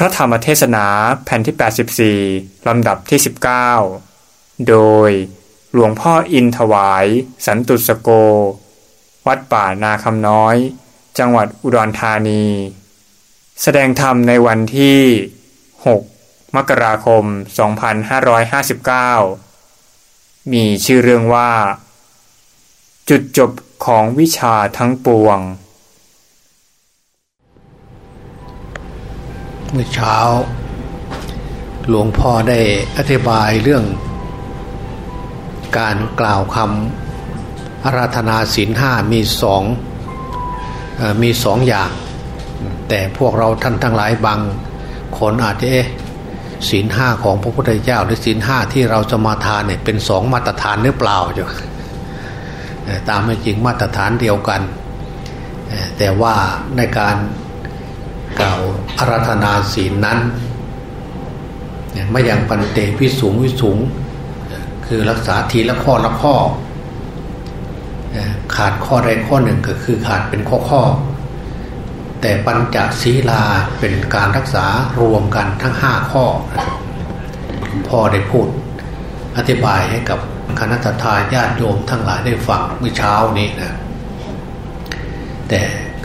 พระธรรมเทศนาแผ่นที่ 84 ลำดับที่ 19 โดยหลวงพ่ออินถวาย สันตุสโก วัดป่านาคำน้อย จังหวัดอุดรธานี แสดงธรรมในวันที่ 6 มกราคม 2559 มีชื่อเรื่องว่า จุดจบของวิชาทั้งปวง เมื่อเช้า หลวงพ่อได้อธิบายเรื่อง การกล่าวคำอาราธนาศีลห้ามีสองอมีสองอย่าง แต่พวกเราท่านทั้งหลายบางคนอาจจะเอ๊ะศีลห้าของพระพุทธเจ้า หรือศีลห้าที่เราจะมาทานเนี่ยเป็นสองมาตรฐานหรือเปล่าจ้ะตามไม่จริงมาตรฐานเดียวกัน แต่ว่าในการ กล่าวอาราธนาศีลนั้นไม่อย่างปันเตวิสูงวิสูง คือรักษาทีละข้อละข้อ ขาดข้อใดข้อหนึ่งก็คือขาดเป็นข้อข้อ แต่ปัญจศีลาเป็นการรักษารวมกันทั้งห้าข้อพ่อได้พูด อธิบายให้กับคณะทาญาติโยมทั้งหลายได้ฟังเมื่อเช้านี้นะแต่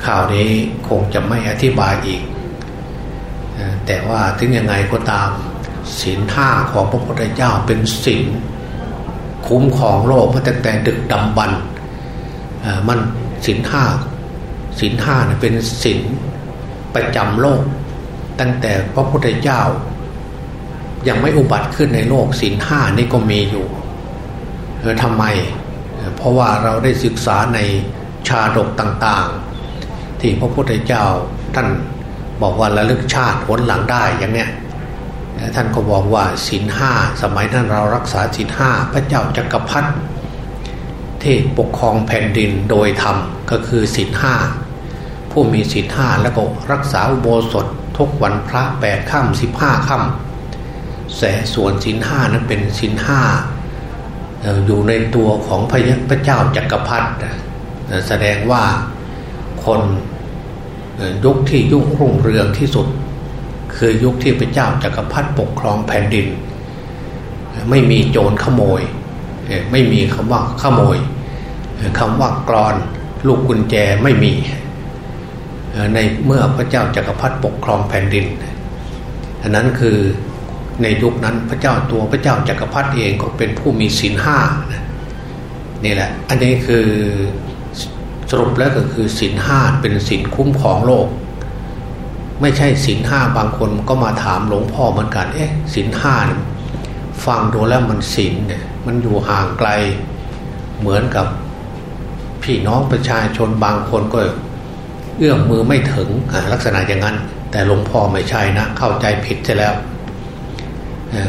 ข่าวนี้คงจะไม่อธิบายอีก แต่ว่าถึงยังไงก็ตามศีลห้าของพระพุทธเจ้าเป็นศีลคุ้มของโลกมาตั้งแต่ดึกดำบรรมันศีลห้าศีลห้าเนี่ยเป็นศีลประจำโลก ตั้งแต่พระพุทธเจ้า ยังไม่อุบัติขึ้นในโลกศีลห้านี่ก็มีอยู่เออทำไม เพราะว่าเราได้ศึกษาในชาดกต่างๆ ที่พระพุทธเจ้าท่านบอกว่าระลึกชาติผลหลังได้อย่างเนี้ยท่านก็บอกว่าศีลห้าสมัยนั้นเรารักษาศีลห้าพระเจ้าจักรพรรดิที่ปกครองแผ่นดินโดยธรรมก็คือศีลห้าผู้มีศีลห้าแล้วก็รักษาอุโบสถทุกวันพระแปดค่ำสิบห้าค่ำแต่ส่วนศีลห้านั้นเป็นศีลห้าอยู่ในตัวของพระพระเจ้าจักรพรรดิแสดงว่าคน ยุคที่ยุ่งรุ่งเรืองที่สุด คือยุคที่พระเจ้าจักรพรรดิปกครองแผ่นดิน ไม่มีโจรขโมย ไม่มีคำว่าขโมยคำว่ากรอนลูกกุญแจไม่มี ในเมื่อพระเจ้าจักรพรรดิปกครองแผ่นดิน อันนั้นคือในยุคนั้นพระเจ้าตัวพระเจ้าจักรพรรดิเองก็เป็นผู้มีศีลห้านี่แหละ อันนี้คือ รุปแล้วก็คือศีลห้าเป็นศีลคุ้มของโลก ไม่ใช่ศีลห้าบางคนก็มาถามหลวงพ่อเหมือนกันเอ๊ะศีลห้าฟังดูแล้วมันศีลเนี่ยมันอยู่ห่างไกลเหมือนกับพี่น้องประชาชนบางคนก็ เอื้อมมือไม่ถึงลักษณะอย่างนั้น แต่หลวงพ่อไม่ใช่นะเข้าใจผิดเสียแล้ว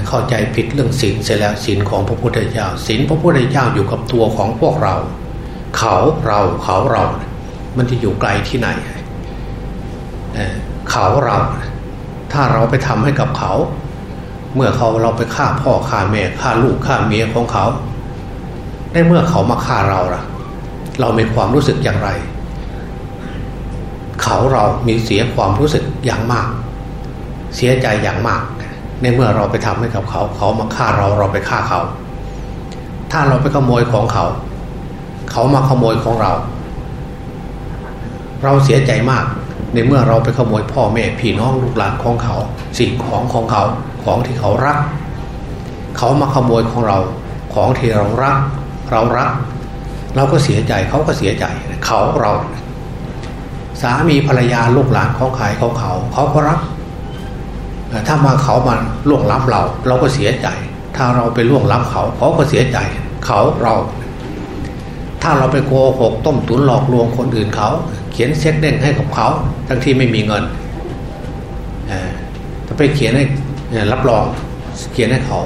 เข้าใจผิดเรื่องศีลเสียแล้วศีลของพระพุทธเจ้าศีลพระพุทธเจ้าอยู่กับตัวของพวกเรา เขาเราเขาเรา มันจะอยู่ไกลที่ไหนเขาเรา ถ้าเราไปทำให้กับเขา เมื่อเขาเราไปฆ่าพ่อฆ่าแม่ฆ่าลูกฆ่าเมียของเขาได้เมื่อเขามาฆ่าเราล่ะ เรามีความรู้สึกอย่างไร เขาเรามีเสียความรู้สึกอย่างมาก เสียใจอย่างมาก ในเมื่อเราไปทำให้กับเขา เขามาฆ่าเราเราไปฆ่าเขา ถ้าเราไปขโมยของเขา เขามาขโมยของเรา เราเสียใจมาก ในเมื่อเราไปขโมยพ่อแม่พี่น้องลูกหลานของเขา สิ่งของของเขาของที่เขารัก เขามาขโมยของเราของที่เรารัก เรารัก เราก็เสียใจเขาก็เสียใจเขาเรา สามีภรรยาลูกหลานของใครของเขา เขาก็รัก ถ้ามาเขามาล่วงล้ำเรา เราก็เสียใจ ถ้าเราไปล่วงล้ำเขาเขาก็เสียใจ เขาเรา ถ้าเราไปโกหกต้มตุนหลอกลวงคนอื่นเขา เขียนเช็คเด้งให้กับเขา ทั้งที่ไม่มีเงินถ้าไปเขียนให้รับรองเขียนให้เขา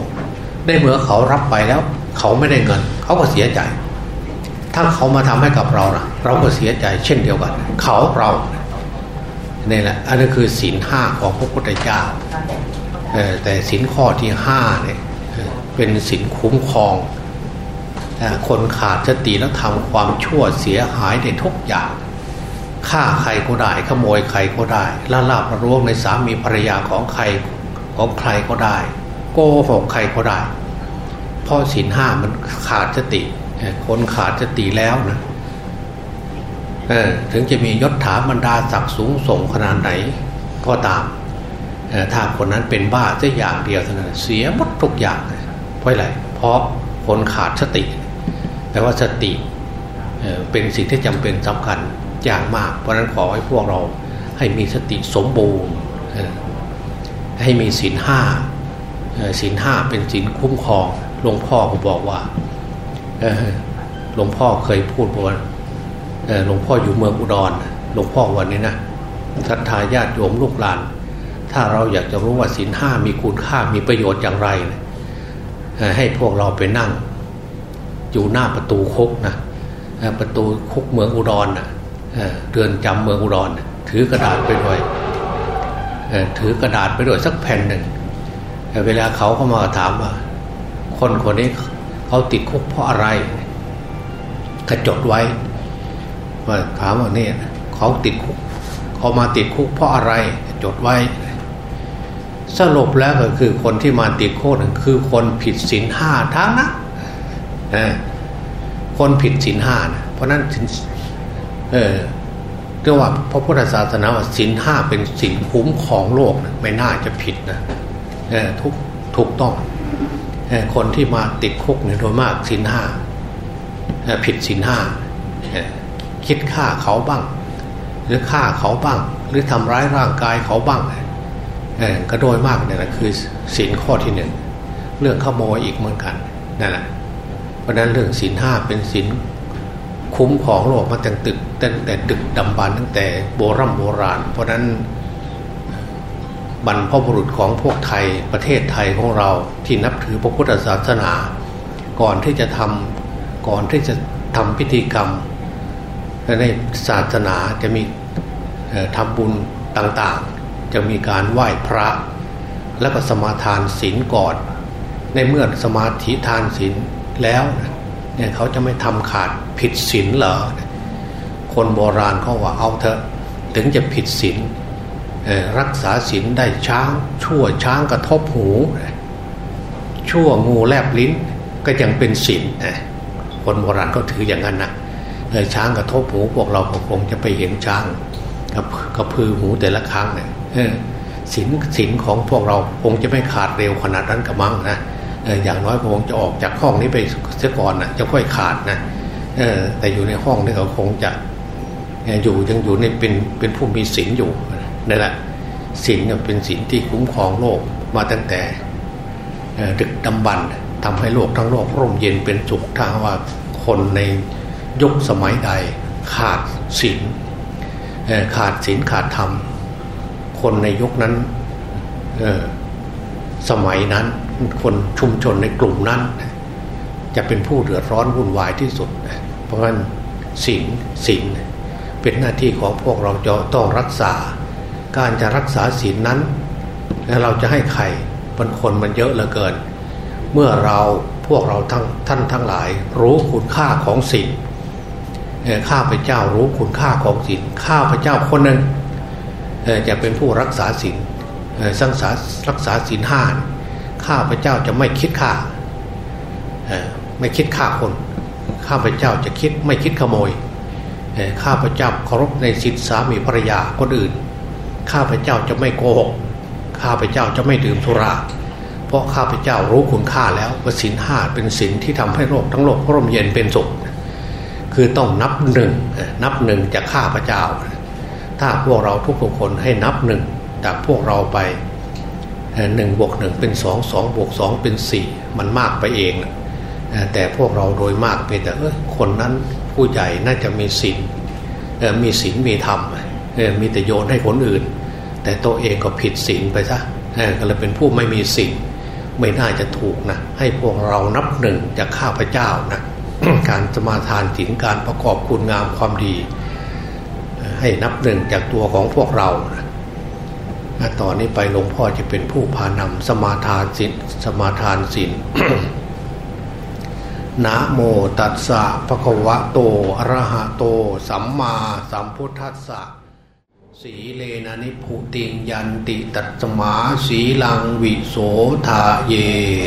ได้เมื่อเขารับไปแล้ว เขาไม่ได้เงิน เขาก็เสียใจ ถ้าเขามาทำให้กับเรานะเราก็เสียใจ เช่นเดียวกัน เขาเรานี่แหละอันนี้คือศีลห้าของพระพุทธเจ้าแต่ศีลข้อที่ห้าเนี่ยเป็นศีลคุ้มครอง คนขาดสติแล้วทำความชั่วเสียหายในทุกอย่างฆ่าใครก็ได้ขโมยใครก็ได้ละลาบร่วงในสามีภรรยาของใครของใครก็ได้ โกหกใครก็ได้เพราะศีลห้ามันขาดสติ คนขาดสติแล้วนะถึงจะมียศถาบรรดาศักดิ์สูงส่งขนาดไหนก็ตามถ้าคนนั้นเป็นบ้าจะอย่างเดียวเท่านั้นเสียหมดทุกอย่างเพราะอะไรเพราะคนขาดสติ แปลว่าสติเป็นสิ่งที่จำเป็นสำคัญอย่างมาก เพราะนั้นขอให้พวกเราให้มีสติสมบูรณ์ให้มีศีลห้าศีลห้าเป็นศีลคุ้มครองหลวงพ่อก็บอกว่าหลวงพ่อเคยพูดว่าหลวงพ่ออยู่เมืองอุดรหลวงพ่อวันนี้นะศรัทธาญาติโยมลูกหลาน ถ้าเราอยากจะรู้ว่าศีลห้ามีคุณค่ามีประโยชน์อย่างไร ให้พวกเราไปนั่ง อยู่หน้าประตูคุกนะประตูคุกเมืองอุดรนะเดือนจำเมืองอุดรถือกระดาษไปด้วยถือกระดาษไปด้วยสักแผ่นหนึ่งเวลาเขาเข้ามาถามว่า คนคนนี้เขาติดคุกเพราะอะไรกระจดไว้ว่าถามว่านี่เขาติดคุกเขามาติดคุกเพราะอะไรจดไว้ สรุปแล้วก็คือคนที่มาติดโทษคือคนผิดศีลห้าทั้งนะ คนผิดศีลห้านะเพราะนั้นเออเรียกว่าพระพุทธศาสนาว่าศีลห้าเป็นศีลคุ้มของโลกนะไม่น่าจะผิดนะทุกถูกต้องคนที่มาติดคุกเนี่ยโดยมากศีลห้าผิดศีลห้าคิดฆ่าเขาบ้าง หรือฆ่าเขาบ้าง หรือทำร้ายร่างกายเขาบ้างก็โดยมากเนี่ยนะคือศีลข้อที่หนึ่งเรื่องขโมยอีกเหมือนกันนั่นแหละ ราะนั้นเรื่องศีลห้าเป็นศีลคุ้มของโลกมาตั้งตึกตั้งแต่ตึกดำบานตั้งแต่โบรโบราณ เพราะนั้นบรรพบุรุษของพวกไทยประเทศไทยของเราที่นับถือพระพุทธศาสนา ก่อนที่จะทำก่อนที่จะทำพิธีกรรมในศาสนาจะมีทำบุญต่างๆ จะมีการไหว้พระ แล้วก็สมาทานศีลก่อน ในเมื่อสมาธิทานศีล แล้วเนี่ยเขาจะไม่ทำขาดผิดศีลเหรอคนโบราณเขาว่าเอาเถอะถึงจะผิดศีลรักษาศีลได้ช้างชั่วช้างกระทบหู ชั่วงูแลบลิ้นก็ยังเป็นศีลคนโบราณเขาถืออย่างนั้นนะช้างกระทบหูพวกเราคงจะไปเห็นช้างกระพือหูแต่ละครั้งเนี่ยศีลศีลของพวกเราคงจะไม่ขาดเร็วขนาดนั้นกระมังนะ อย่างน้อยคงจะออกจากห้องนี้ไปเสียก่อนนะจะค่อยขาดนะแต่อยู่ในห้องนี่เขาคงจะอยู่ยังอยู่ในเป็นเป็นผู้มีศีลอยู่นั่นแหละศีลเป็นศีลที่คุ้มครองโลกมาตั้งแต่ดึกดำบรรทำให้โลกทั้งโลกร่มเย็นเป็นสุขถ้าว่าคนในยุคสมัยใดขาดศีลขาดศีลขาดธรรม คนในยุคนั้นสมัยนั้น คนชุมชนในกลุ่มนั้น จะเป็นผู้เดือดร้อนวุ่นวายที่สุด เพราะฉะนั้นศีลศีลเป็นหน้าที่ของพวกเราจะต้องรักษา การจะรักษาศีลนั้น และเราจะให้ใครบางคนมันเยอะเหลือเกิน เมื่อเราพวกเราทั้งท่านทั้งหลาย รู้คุณค่าของศีลข้าพเจ้ารู้คุณค่าของศีลข้าพเจ้าคนหนึ่งจะเป็นผู้รักษาศีลสร้างสารักษาศีลห้า ข้าพเจ้าจะไม่คิดฆ่าไม่คิดฆ่าคน ข้าพเจ้าจะคิดไม่คิดขโมยข้าพเจ้าเคารพในสิทธิสามีภรรยาคนอื่น ข้าพเจ้าจะไม่โกหก ข้าพเจ้าจะไม่ดื่มสุรา เพราะข้าพเจ้ารู้คุณค่าแล้วว่าศีลห้าเป็นศีลที่ทำให้โลกทั้งโลกร่มเย็นเป็นสุข คือต้องนับหนึ่งนับหนึ่งจากข้าพเจ้า ถ้าพวกเราทุกคนให้นับหนึ่งจากพวกเราไป หนึ่งบวกหนึ่งเป็นสองสองบวกสองเป็นสี่มันมากไปเอง แต่พวกเราโดยมากเป็นแต่คนนั้นผู้ใหญ่น่าจะมีศีลมีศีลมีธรรมมีแต่โยนให้คนอื่น แต่ตัวเองก็ผิดศีลไปซะก็เลยเป็นผู้ไม่มีศีลไม่น่าจะถูกนะให้พวกเรานับหนึ่งจากข้าพเจ้านะการสมาทานศีลการประกอบคุณงามความดี ให้นับหนึ่งจากตัวของพวกเรานะ ต่อนนี้ไปหลวงพ่อจะเป็นผู้พานำสมาทานศีลสมาทานศีลนะโมตัสสะภะคะวะโตอะระหะโต สัมมาสัมพุทธัสสะสีเลนะนิพุติงยันติตัตมาสีลังวิโสทาเย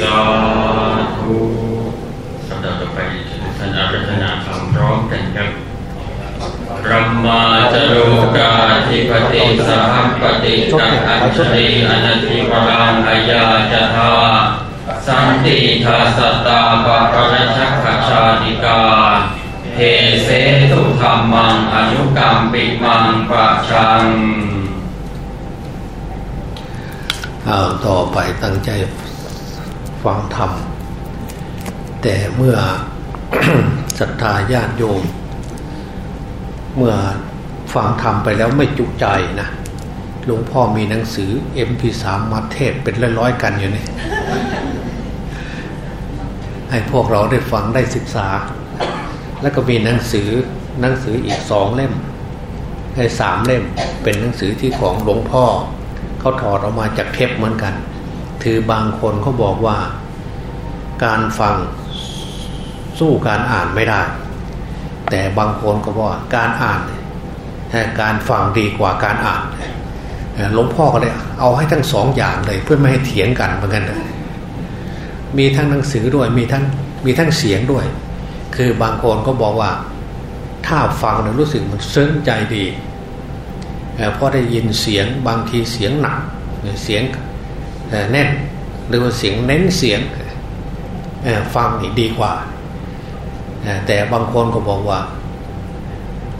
สาธุสัปดาห์ต่อไปท่านอารัธนาคำร้องกันครับ รัมมาจโรกาธิปติสัมปติตัอัญชลีอนันติวรังอายาจทาสันติทาสตาปะปรชักขชาติกาเทเสตุธรรมังอนุกรรมปิมังปะชังเอาต่อไปตั้งใจฟังธรรม แต่เมื่อศรัทธาญาติโยม เมื่อฟังธรรมไปแล้วไม่จุใจนะหลวงพ่อมีหนังสือ MP3 มาเทศเป็นร้อยๆกันอยู่นี่ให้พวกเราได้ฟังได้ศึกษา แล้วก็มีหนังสือหนังสืออีกสองเล่มให้สามเล่มเป็นหนังสือที่ของหลวงพ่อเขาถอดออกมาจากเทปเหมือนกันคือบางคนเขาบอกว่า การฟังสู้การอ่านไม่ได้ แต่บางคนก็บอกว่าการอ่านการฟังดีกว่าการอ่านหลวงพ่อก็เลยเอาให้ทั้งสองอย่างเลย เพื่อไม่ให้เถียงกันเหมือนกันมีทั้งหนังสือด้วยมีทั้งมีทั้งเสียงด้วย คือบางคนก็บอกว่า ถ้าฟังเนี่ยรู้สึกมันซึ้งใจดีเอ่อเพราะได้ยินเสียงบางทีเสียงหนักเสียงแน่นหรือว่าเสียงเน้นเสียงฟังดีกว่า แต่บางคนก็บอกว่า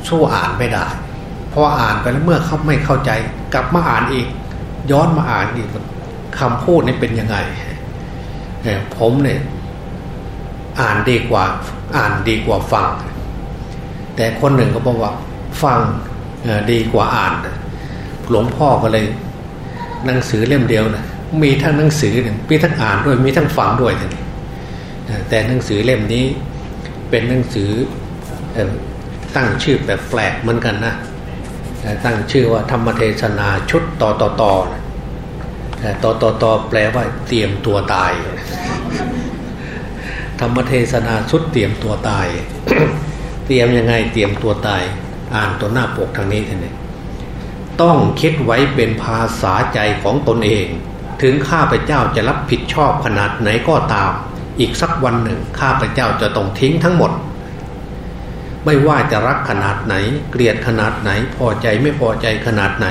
สู้อ่านไม่ได้เพราะอ่านไปแล้วเมื่อเขาไม่เข้าใจ กลับมาอ่านอีก ย้อนมาอ่านอีกคำพูดนี่เป็นยังไงผมเนี่ยอ่านดีกว่าอ่านดีกว่าฟัง แต่คนหนึ่งก็บอกว่า ฟังดีกว่าอ่านหลวงพ่อก็เลย หนังสือเล่มเดียวนะมีทั้งหนังสือเนี่ยมีทั้งอ่านด้วยมีทั้งฟังด้วยแต่หนังสือเล่มนี้ เป็นหนังสือเอ่ตั้งชื่อแบบแปลกเหมือนกันนะเอ่ตั้งชื่อว่าธรรมเทศนาชุดต่อต่อต่อนะเอ่อต่อต่อต่อแปลว่าเตรียมตัวตาย ธรรมเทศนาชุดเตรียมตัวตาย เตรียมยังไงเตรียมตัวตาย อ่านตัวหน้าปกทางนี้ท่านนี้ต้องคิดไว้เป็นภาษาใจของตนเอง ถึงข้าพเจ้าจะรับผิดชอบขนาดไหนก็ตาม อีกสักวันหนึ่ง ข้าพเจ้าจะต้องทิ้งทั้งหมด ไม่ว่าจะรักขนาดไหน เกลียดขนาดไหน พอใจไม่พอใจขนาดไหน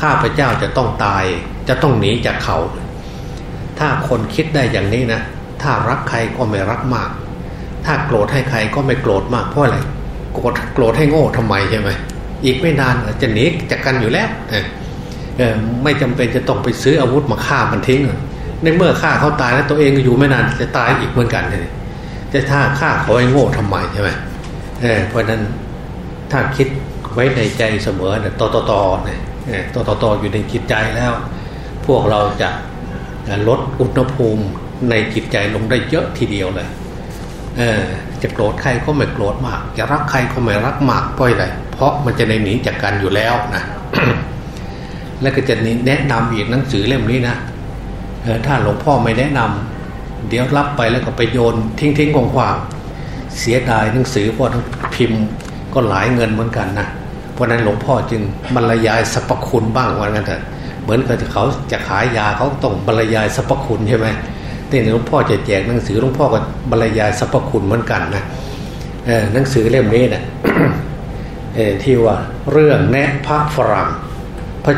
ข้าพเจ้าจะต้องตาย จะต้องหนีจากเขา ถ้าคนคิดได้อย่างนี้นะ ถ้ารักใครก็ไม่รักมาก ถ้าโกรธให้ใครก็ไม่โกรธมากเพราะอะไรโกรธโกรธให้โง่ทำไมใช่ไหมอีกไม่นานจะหนีจากกันอยู่แล้วไม่จำเป็นจะต้องไปซื้ออาวุธมาฆ่ามันทิ้ง ในเมื่อฆ่าเขาตายแล้วตัวเองอยู่ไม่นานจะตายอีกเหมือนกันเลยจะถ้าฆ่าเขาให้โง่ทำไมใช่ไหมเออเพราะฉะนั้นถ้าคิดไว้ในใจเสมอเนี่ยตอตอตอเนี่ยเออตอตอตออยู่ในจิตใจแล้ว พวกเราจะลดอุณหภูมิในจิตใจลงได้เยอะทีเดียวเลยเออจะโกรธใครก็ไม่โกรธมาก จะรักใครก็ไม่รักมากเพราะอะไรเพราะมันจะในหนีจากกันอยู่แล้วนะแล้วก็จะแนะนำอีกหนังสือเล่มนี้นะ ถ้าหลวงพ่อไม่แนะนำเดี๋ยวรับไปแล้วก็ไปโยน ทิ้งทิ้งๆขวางๆเสียดายหนังสือพราะทั้งพิมพ์ก็หลายเงินเหมือนกันนะเพราะนั้นหลวงพ่อจึงบรรยายสรรพคุณบ้างว่างั้นเถอะเหมือนกับเขาจะขายยาเขาต้องบรรยายสรรพคุณใช่ไหมนี่หลวงพ่อจะแจกหนังสือหลวงพ่อก็บรรยายสรรพคุณเหมือนกันนะหนังสือเล่มนี้เนะี่ยเออที่ว่าเรื่องแนะพระฝรั่ง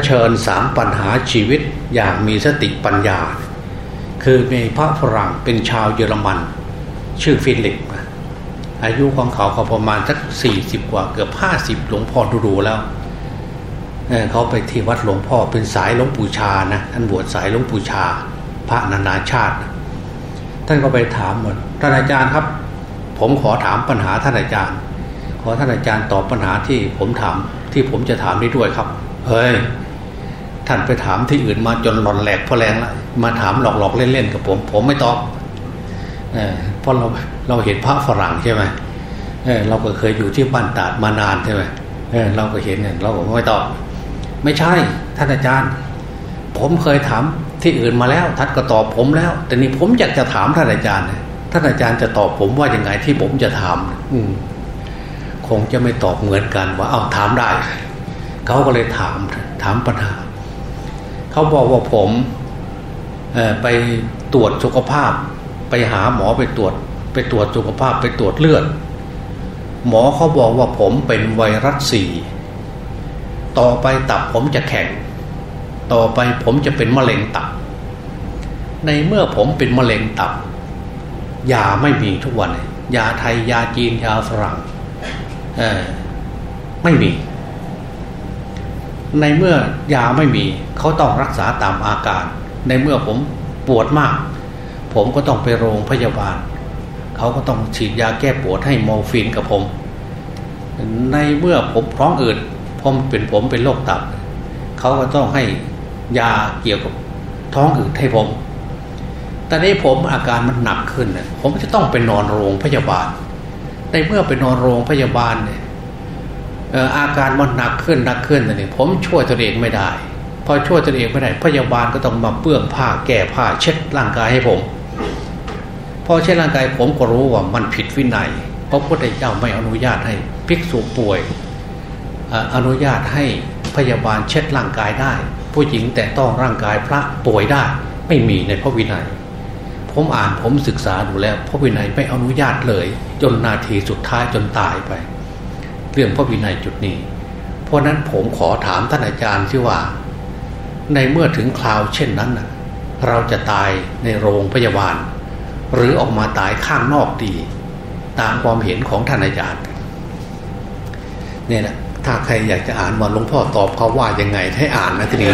ชิญสามปัญหาชีวิตอย่างมีสติปัญญา คือมีพระฝรั่งเป็นชาวเยอรมัน ชื่อฟิลิป อายุของเขาเขาประมาณสักสี่สิบกว่าเกือบห้าสิบหลวงพ่อดูๆแล้วเเขาไปที่วัดหลวงพ่อเป็นสายหลวงปู่ชานะท่านบวชสายหลวงปู่ชา พระนานาชาติ ท่านก็ไปถามหมดท่านอาจารย์ครับ ผมขอถามปัญหาท่านอาจารย์ ขอท่านอาจารย์ตอบปัญหาที่ผมถามที่ผมจะถามได้ด้วยครับ เฮ้ย ท่านไปถามที่อื่นมาจนหลอนแหลกพอแรงแล้วมาถามหลอกๆเล่นๆกับผม ผมไม่ตอบเเพราะเราเราเห็นพระฝรั่งใช่ไหมเออเราก็เคยอยู่ที่บ้านตาดมานานใช่ไหมเออเราก็เห็นเนี่ยเราก็ไม่ตอบ ไม่ใช่ท่านอาจารย์ ผมเคยถามที่อื่นมาแล้วท่านก็ตอบผมแล้ว แต่นี่ผมอยากจะถามท่านอาจารย์ท่านอาจารย์จะตอบผมว่ายังไงที่ผมจะถามอืมคงจะไม่ตอบเหมือนกันว่าเอาถามได้ เขาก็เลยถามถามปัญหา เขาบอกว่าผมไปตรวจสุขภาพ ไปหาหมอไปตรวจ ไปตรวจสุขภาพไปตรวจเลือด หมอเขาบอกว่าผมเป็นไวรัสสี่ต่อไปตับผมจะแข็ง ต่อไปผมจะเป็นมะเร็งตับ ในเมื่อผมเป็นมะเร็งตับ ยาไม่มีทุกวัน ยาไทยยาจีนยาฝรั่งไม่มี ในเมื่อยาไม่มีเขาต้องรักษาตามอาการ ในเมื่อผมปวดมาก ผมก็ต้องไปโรงพยาบาล เขาก็ต้องฉีดยาแก้ปวดให้มอร์ฟีนกับผม ในเมื่อผมท้องอืดผมเป็นผมเป็นโรคตับ เขาก็ต้องให้ยาเกี่ยวกับท้องอืดให้ผมแต่นี้ผมอาการมันหนักขึ้น ผมจะต้องไปนอนโรงพยาบาล ในเมื่อไปนอนโรงพยาบาลเนี่ย อาการมันหนักขึ้นหนักขึ้นเนี่ยผมช่วยตัวเองไม่ได้ พอช่วยตัวเองไม่ได้พยาบาลก็ต้องมาเปื้องผ้าแก้ผ้าเช็ดร่างกายให้ผม พอเช็ดร่างกายผมก็รู้ว่ามันผิดวินัยเพราะพระพุทธเจ้าไม่อนุญาตให้ภิกษุป่วยอนุญาตให้พยาบาลเช็ดร่างกายได้ ผู้หญิงแต่ต้องร่างกายพระป่วยได้ ไม่มีในพระวินัย ผมอ่านผมศึกษาดูแล้ว พระวินัยไม่อนุญาตเลย จนนาทีสุดท้ายจนตายไป เรื่องพระวินัยจุดนี้ เพราะนั้นผมขอถามท่านอาจารย์ที่ว่า ในเมื่อถึงคราวเช่นนั้นเราจะตายในโรงพยาบาล หรือออกมาตายข้างนอกดี ตามความเห็นของท่านอาจารย์เนี่ยนะถ้าใครอยากจะอ่านว่าหลวงพ่อตอบเขาว่ายังไงให้อ่านนะทีนี้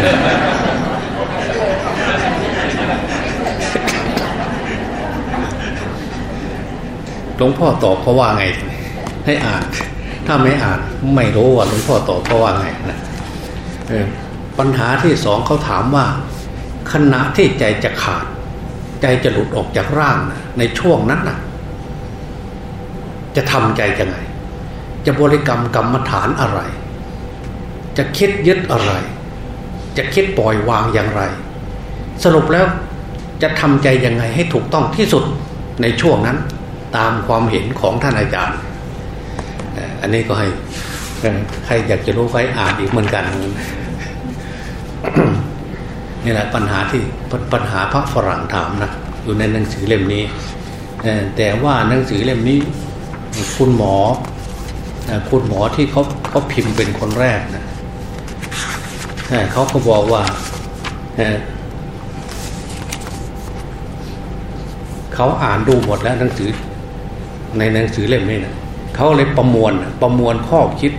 หลวงพ่อตอบเขาว่าไง ให้อ่าน ถ้าไม่อ่านไม่รู้ว่าหลวงพ่อตอบเขาว่าไงนะปัญหาที่สองเขาถามว่า ขณะที่ใจจะขาด ใจจะหลุดออกจากร่างนะในช่วงนั้นนะจะทำใจยังไง จะบริกรรมกรรมฐานอะไร จะคิดยึดอะไร จะคิดปล่อยวางอย่างไร สรุปแล้วจะทำใจยังไงให้ถูกต้องที่สุดในช่วงนั้น ตามความเห็นของท่านอาจารย์ อันนี้ก็ให้ใครอยากจะรู้ใครอ่านอีกเหมือนกันนี่แหละปัญหาที่ปัญหาพระฝรั่งถามนะอยู่ในหนังสือเล่มนี้แต่ว่าหนังสือเล่มนี้ คุณหมอคุณหมอที่เขาเขาพิมพ์เป็นคนแรกนะเขาก็บอกว่าเขาอ่านดูหมดแล้วหนังสือในหนังสือเล่มนี้นะ เขาเลยประมวลประมวลข้อคิด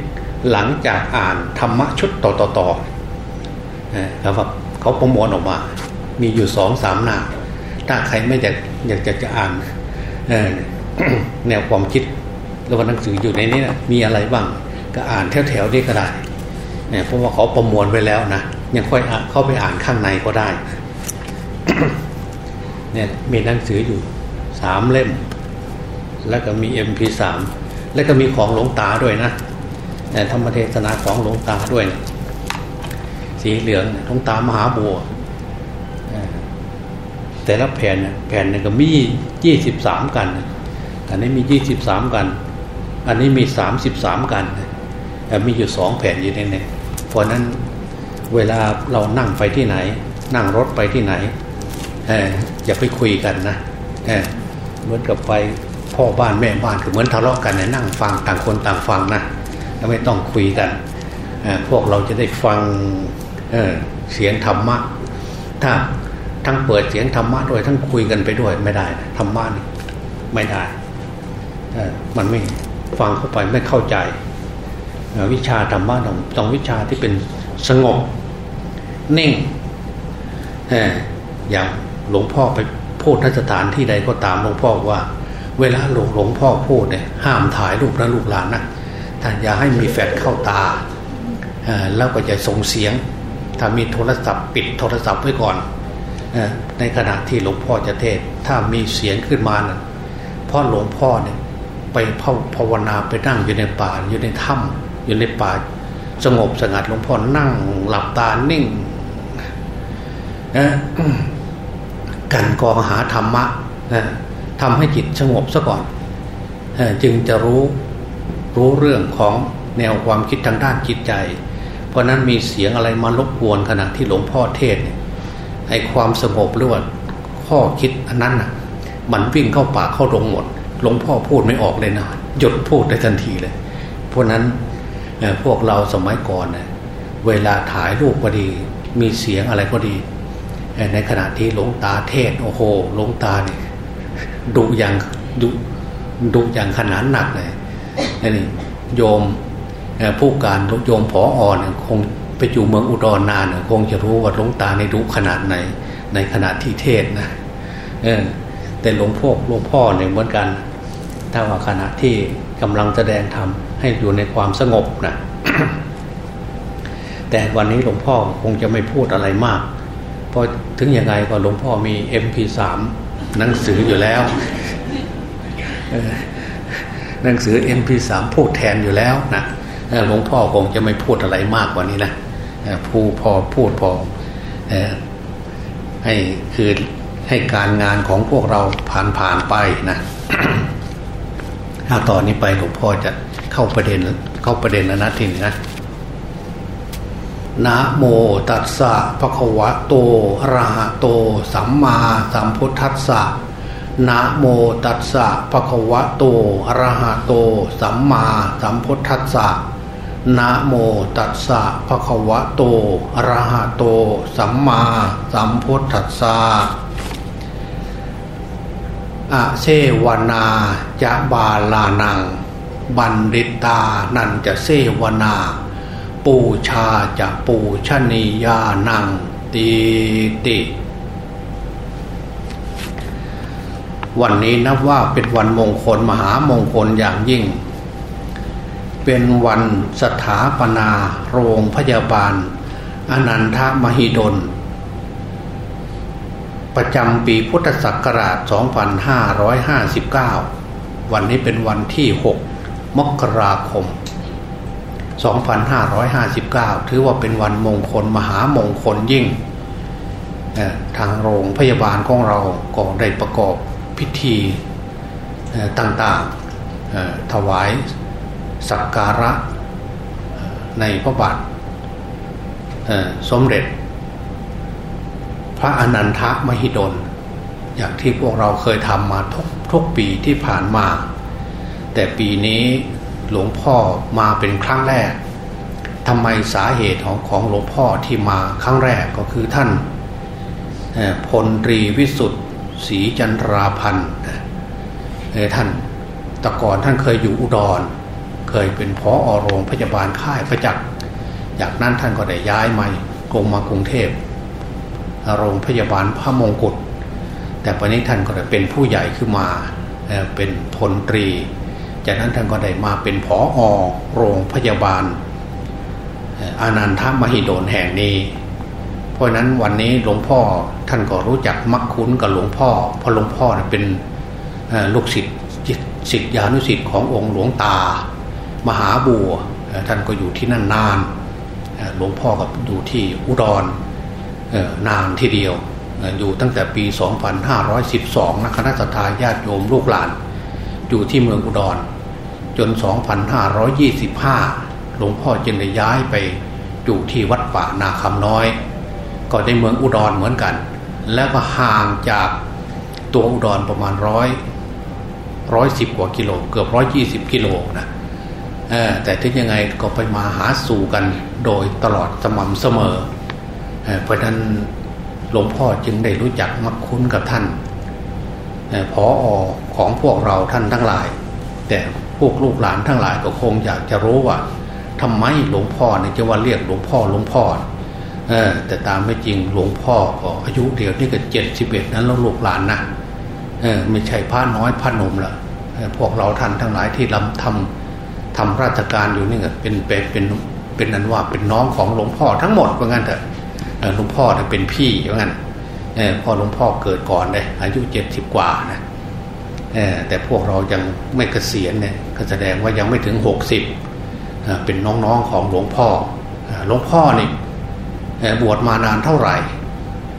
หลังจากอ่านธรรมะชุดต่อต่อต่อครับเขาประมวลออกมา มีอยู่สองสามหน้าถ้าใครไม่อยากอยากจะอ่านแนวความคิดแล้วก็หนังสืออยู่ในนี้นะมีอะไรบ้างก็อ่านแถวๆนี้ก็ได้เนี่ยเพราะว่าเขาประมวลไว้แล้วนะยังค่อยเข้าไปอ่านข้างในก็ได้เนี่ยมีหนังสืออยู่สามเล่ม แล้วก็มีเอ็มพีสาม แล้วก็มีของหลวงตาด้วยนะแต่ธรรมเทศนาของหลวงตาด้วยนะสีเหลืองหลวงตามหาบัวแต่ละแผ่นแผ่นนึงก็มียี่สิบสามกัน อันนี้มียี่สิบสามกัน อันนี้มีสามสิบสามกันมีอยู่สองแผ่นอยู่ในนี้เพราะนั้นเวลาเรานั่งไปที่ไหน นั่งรถไปที่ไหนอย่าไปคุยกันนะเหมือนกับไป พ่อบ้านแม่บ้านคือเหมือนทะเลาะกันนะนั่งฟังต่างคนต่างฟังนะแล้วไม่ต้องคุยกันพวกเราจะได้ฟังเเสียงธรรมะ ถ้าทั้งเปิดเสียงธรรมะด้วยทั้งคุยกันไปด้วยไม่ได้ธรรมะนี่ไม่ได้มันไม่ฟังเข้าไปไม่เข้าใจวิชาธรรมะต้องต้องวิชาที่เป็นสงบนิ่งอย่างหลวงพ่อไปพูดนสถานที่ใดก็ตามหลวงพ่อว่า เวลาหลวงหลวงพ่อพูดเนี่ยห้ามถ่ายรูปนะลูกหลานนะท่านอย่าให้มีแฟลชเข้าตาแล้วก็จะส่งเสียง ถ้ามีโทรศัพท์ปิดโทรศัพท์ไว้ก่อน ในขณะที่หลวงพ่อจะเทศ ถ้ามีเสียงขึ้นมานะพ่อหลวงพ่อเนี่ยไปภาวนาไปนั่งอยู่ในป่าอยู่ในถ้ำอยู่ในป่าสงบสงัดหลวงพ่อนั่งหลับตานิ่งนะกันกองหาธรรมะนะ ทำให้จิตสงบซะก่อน จึงจะรู้รู้เรื่องของแนวความคิดทางด้านจิตใจ เพราะนั้นมีเสียงอะไรมารบกวนขณะที่หลวงพ่อเทศไอ้ความสงบหรือว่าข้อคิดอันนั้นน่ะมันวิ่งเข้าปากเข้าลงหมดหลวงพ่อพูดไม่ออกเลยนะหยุดพูดได้ทันทีเลย เพราะนั้นพวกเราสมัยก่อนเน่ยเวลาถ่ายรูปก็ดี มีเสียงอะไรก็ดี ในขณะที่หลวงตาเทศโอ้โหหลวงตาเนี่ย ดุอย่างดุดุอย่างขนาดหนักเลยนี่โยมผู้การโยมผออเนี่ยคงไปอยู่เมืองอุดรนาน คงจะรู้ว่าหลวงตาในดุขนาดไหน ในขณะที่เทศนะแต่หลวงพ่อหลวงพ่อเนี่ยเหมือนกัน ถ้าว่าขณะที่กำลังแสดงธรรมให้อยู่ในความสงบนะแต่วันนี้หลวงพ่อคงจะไม่พูดอะไรมาก เพราะถึงยังไงก็หลวงพ่อมี MP3 หนังสืออยู่แล้วหนังสือ MP3 พูดแทนอยู่แล้วนะหลวงพ่อคงจะไม่พูดอะไรมากกว่านี้นะผู้พอพูดพอให้คือให้การงานของพวกเราผ่านผ่านไปนะถ้าตอนนี้ไปหลวงพ่อจะเข้าประเด็นเข้าประเด็นแล้วนะทีนี้นะ นะโมตัสสะภะคะวะโตอะระหะโต สัมมาสัมพุทธัสสะนะโมตัสสะภะคะวะโตอะระหะโต สัมมาสัมพุทธัสสะนะโมตัสสะภะคะวะโตอะระหะโต สัมมาสัมพุทธัสสะอะเซวนาจะบาลานัง บันริตานันจะเซวนา ปูชาจะปูชนียานังตีติ วันนี้นับว่าเป็นวันมงคลมหามงคลอย่างยิ่ง เป็นวันสถาปนาโรงพยาบาล อนันทมหิดล ประจำปีพุทธศักราช 2559 วันนี้เป็นวันที่ 6 มกราคม 2559 ถือว่าเป็นวันมงคลมหามงคลยิ่ง ทางโรงพยาบาลของเราก็ได้ประกอบพิธีต่างๆถวายสักการะในพระบาทสมเด็จ พระอนันทมหิดล อย่างที่พวกเราเคยทำมาทุกทุกปีที่ผ่านมา แต่ปีนี้ หลวงพ่อมาเป็นครั้งแรกทำไมสาเหตุของของหลวงพ่อที่มาครั้งแรกก็คือท่านพลตรีวิสุทธ์ศรีจันทราพันธ์ท่านตะก่อนท่านเคยอยู่อุดร เคยเป็นพออโรงพยาบาลค่ายประจักษ์จากนั้นท่านก็ได้ย้ายมากรงมากรุงเทพโรงพยาบาลพระมงกุฎแต่ปัจจุบันท่านก็ได้เป็นผู้ใหญ่ขึ้นมาเป็นพลตรี จากนั้นท่านก็ได้มาเป็นผออโรงพยาบาล อานันทมหิดลแห่งนี้ เพราะนั้นวันนี้หลวงพ่อท่านก็รู้จักมักคุ้นกับหลวงพ่อ เพราะหลวงพ่อเป็นลูกศิษย์ศิษยานุศิษย์ขององค์หลวงตา มหาบัวท่านก็อยู่ที่นั่นนานหลวงพ่อก็อยู่ที่อุดรนานทีเดียวอยู่ตั้งแต่ปี 2512นะคณะสัตยาติโยมลูกหลาน อยู่ที่เมืองอุดร จน 2525 หลวงพ่อจึงได้ย้ายไปอยู่ที่วัดป่านาคำน้อย ก็ในเมืองอุดรเหมือนกัน แล้วก็ห่างจากตัวอุดรประมาณร้อยร้อยสิบกว่ากิโลเกือบร้อยยี่สิบกิโลนะแต่ถึงยังไงก็ไปมาหาสู่กันโดยตลอดสม่ำเสมอเเพราะนั้นหลวงพ่อจึงได้รู้จักมักคุ้นกับท่านพออของพวกเราท่านทั้งหลาย แต่ พวกลูกหลานทั้งหลายก็คงอยากจะรู้ว่าทำไมหลวงพ่อเนี่ยจะว่าเรียกหลวงพ่อหลวงพ่อเออแต่ตามไม่จริงหลวงพ่อก็อายุเดียวนี่ก็เจ็ดสิบเอ็ดนั้นแล้วลูกหลานนะเออไม่ใช่พระน้อยพระนมละพวกเราท่านทั้งหลายที่ลำทำทำราชการอยู่นี่ก็เป็นเป็นเป็นเป็นนั้นว่าเป็นน้องของหลวงพ่อทั้งหมดว่างั้นเถอะหลวงพ่อเนี่ยเป็นพี่ว่างั้นพอหลวงพ่อเกิดก่อนเลยอายุเจ็ดสิบกว่านะ แต่พวกเรายังไม่เกษียณเนี่ยก็แสดงว่ายังไม่ถึงหกสิบเป็นน้องๆของหลวงพ่อหลวงพ่อนี่บวชมานานเท่าไหร่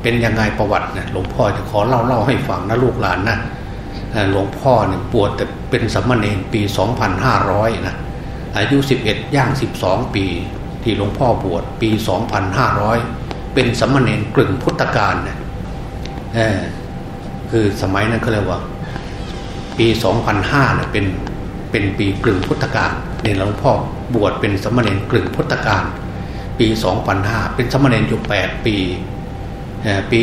เป็นยังไงประวัติเนี่ยหลวงพ่อจะขอเล่าเล่าให้ฟังนะลูกหลานนะหลวงพ่อเนี่ยบวชแต่เป็นสัมมาเนรปี 2500นะอายุ 11 ย่าง 12 ปี ที่หลวงพ่อบวชปี 2500 เป็นสัมมาเนรกลึงพุทธกาลนะคือสมัยนั้นเขาเรียกว่า ปี 2005เนี่ยเป็นเป็นปีกลึงพุทธกาลเนี่ยหลวงพ่อบวชเป็นสมณเณรกลึงพุทธกาลปี 2005 เป็นสมณเณรอยู่8ปีปี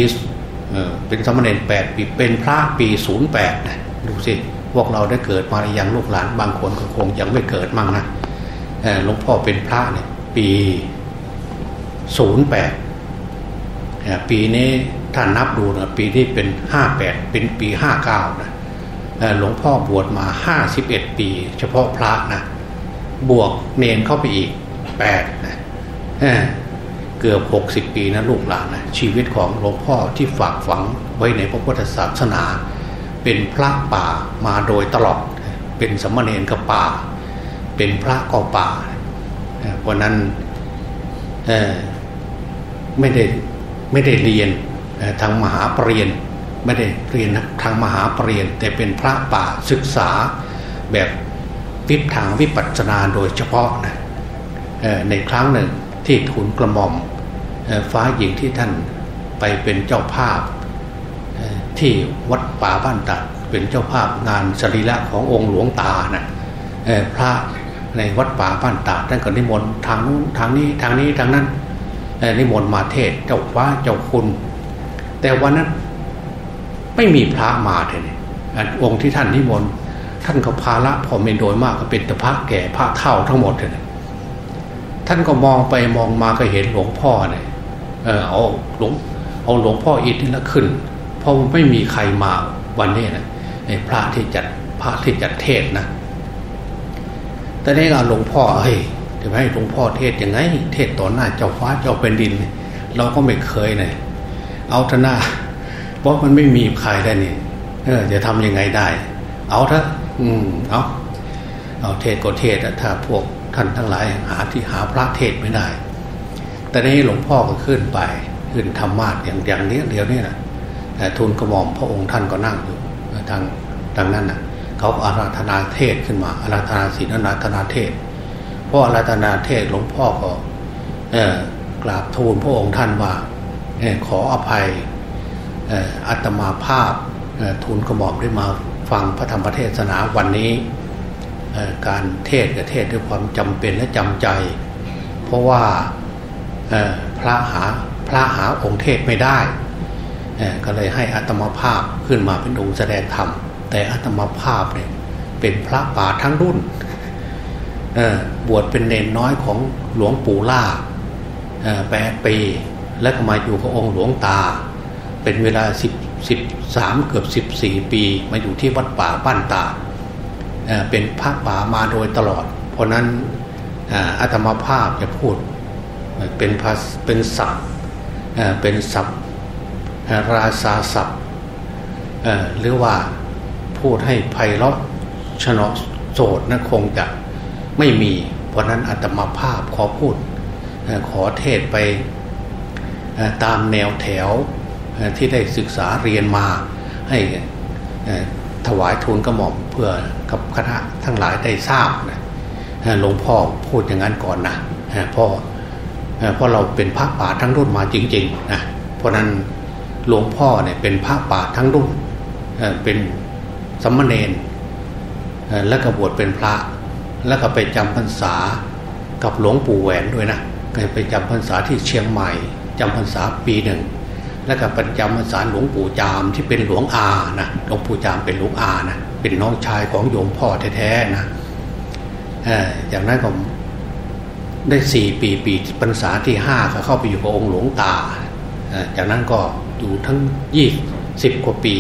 เป็นสมณเณร8ปีเป็นพระปี 08นะดูสิพวกเราได้เกิดมาอย่างลูกหลานบางคนก็คงยังไม่เกิดมั่งนะหลวงพ่อเป็นพระเนี่ยปี 08ปีนี้ถ้านับดูนะปีนี้เป็น 58 เป็นปี 59นะ หลวงพ่อบวชมาห้าสิบเอ็ดปี เฉพาะพระนะบวกเนนเข้าไปอีกแปดนะเกือบหกสิบปีนะลูกหลานนะชีวิตของหลวงพ่อที่ฝากฝังไว้ในพระพุทธศาสนา เป็นพระป่ามาโดยตลอด เป็นสมณเณรกับป่า เป็นพระก็ป่าวันนั้นไม่ได้ไม่ได้เรียนทางมหาปรริญญา ไม่ได้เรียนทางมหาปรริญญาแต่เป็นพระป่าศึกษาแบบวิทางวิปัสสนาโดยเฉพาะนะในครั้งหนึ่งที่ทุนกระหม่อมฟ้าหญิงที่ท่านไปเป็นเจ้าภาพที่วัดป่าบ้านตัดเป็นเจ้าภาพงานสรีระขององค์หลวงตานะพระในวัดป่าบ้านตาท่านก็นิมนต์ทางนู้นทางนี้ทางนี้ทางนั้นนิมนต์มาเทศเจ้าฟ้าเจ้าคุณ แต่วันนั้น ไม่มีพระมาเลยองค์ที่ท่านนิมนต์ท่านก็พาละพอเมนโดยมากก็เป็นแต่พระแก่พระเท่าทั้งหมดเลยท่านก็มองไปมองมาก็เห็นหลวงพ่อเนี่ยเออเอาหลวงเอาหลวงพ่ออินนี่ละขึ้น เพราะไม่มีใครมาวันนี้นะไอ้พระที่จัดพระที่จัดเทศนะแต่ในงานหลวงพ่อเฮ้ยจะให้หลวงพ่อเทศยังไง เทศต่อหน้าเจ้าฟ้าเจ้าเป็นดิน เราก็ไม่เคยเลยเอาทนา เพราะมันไม่มีใครได้นี่เออจะทำยังไงได้ เอาเถอะอืมเอาเอาเทศก็เทศถ้าพวกท่านทั้งหลายหาที่หาพระเทศไม่ได้ แต่นี้หลวงพ่อก็ขึ้นไปขึ้นธรรมาสอย่างอย่างนี้เดียวนี่นะแต่ทุนกระหม่อมพระองค์ท่านก็นั่งอยู่ทางทางนั้นนะเขาอาราธนาเทศขึ้นมา อาราธนาศีลอาราธนาเทศเพราะอาราธนาเทศหลวงพ่อก็กราบทูลพระองค์ท่านว่าขออภัย อัตมาภาพทูลกระหม่อมได้มาฟังพระธรรมเทศนาวันนี้ การเทศกับเทศด้วยความจำเป็นและจำใจ เพราะว่าพระหาพระหาองค์เทศไม่ได้ ก็เลยให้อัตมาภาพขึ้นมาเป็นองค์แสดงธรรม แต่อัตมาภาพเนี่ยเป็นพระป่าทั้งรุ่นบวชเป็นเนนน้อยของหลวงปู่ล่าแปดปี แล้วก็มาอยู่กับองค์หลวงตา เป็นเวลาสิบสิบสามเกือบสิบสี่ปี มาอยู่ที่วัดป่าบ้านตาเป็นพระป่ามาโดยตลอด เพราะนั้นอาตมาภาพจะพูดเป็นภาเป็นศัพท์เป็นศัพท์ราชาศัพท์หรือว่าพูดให้ไพเราะชนะโสดนะคงจะไม่มี เพราะนั้นอาตมาภาพขอพูดขอเทศไปตามแนวแถว ที่ได้ศึกษาเรียนมาให้ถวายทูลกระหม่อมเพื่อกับคณะทั้งหลายได้ทราบนะหลวงพ่อพูดอย่างนั้นก่อนนะพ่อเพราะเราเป็นพระป่าทั้งรุ่นมาจริงๆนะเพราะนั้นหลวงพ่อเนี่ยเป็นพระป่าทั้งรุ่นเป็นสัมมาเนนแล้วก็บวชเป็นพระ แล้วก็ไปจำพรรษากับหลวงปู่แหวนด้วยนะไปจำพรรษาที่เชียงใหม่จำพรรษาปีหนึ่ง แล้วก็ประจำพรรหลวงปู่จามที่เป็นหลวงอานะหลวงปู่จามเป็นหลวงอานะเป็นน้องชายของโยมพ่อแท้ๆนะอย่างนั้นก็ได้สี่ปีปีพรรษาที่ห้าก็เข้าไปอยู่กับองค์หลวงตา จากนั้นก็อยู่ทั้งยี่สิบกว่าปี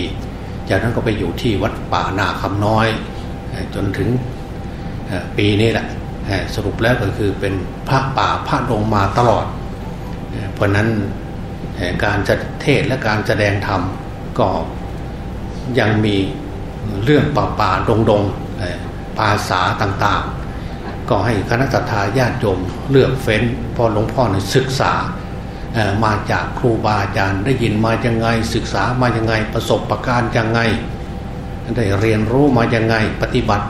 จากนั้นก็ไปอยู่ที่วัดป่านาคำน้อย จนถึงปีนี้แหละสรุปแล้วก็คือเป็นพระป่าพระลงมาตลอด เพราะนั้น การจะเทศและการแสดงธรรมก็ยังมีเรื่องป่าป่าดงดงภาษาต่างๆ ก็ให้คณะสัตยาติโยมเลือกเฟ้นพอหลวงพ่อเนี่ยศึกษามาจากครูบาอาจารย์ได้ยินมายังไงศึกษามายังไงประสบประการยังไง ได้เรียนรู้มายังไงปฏิบัติ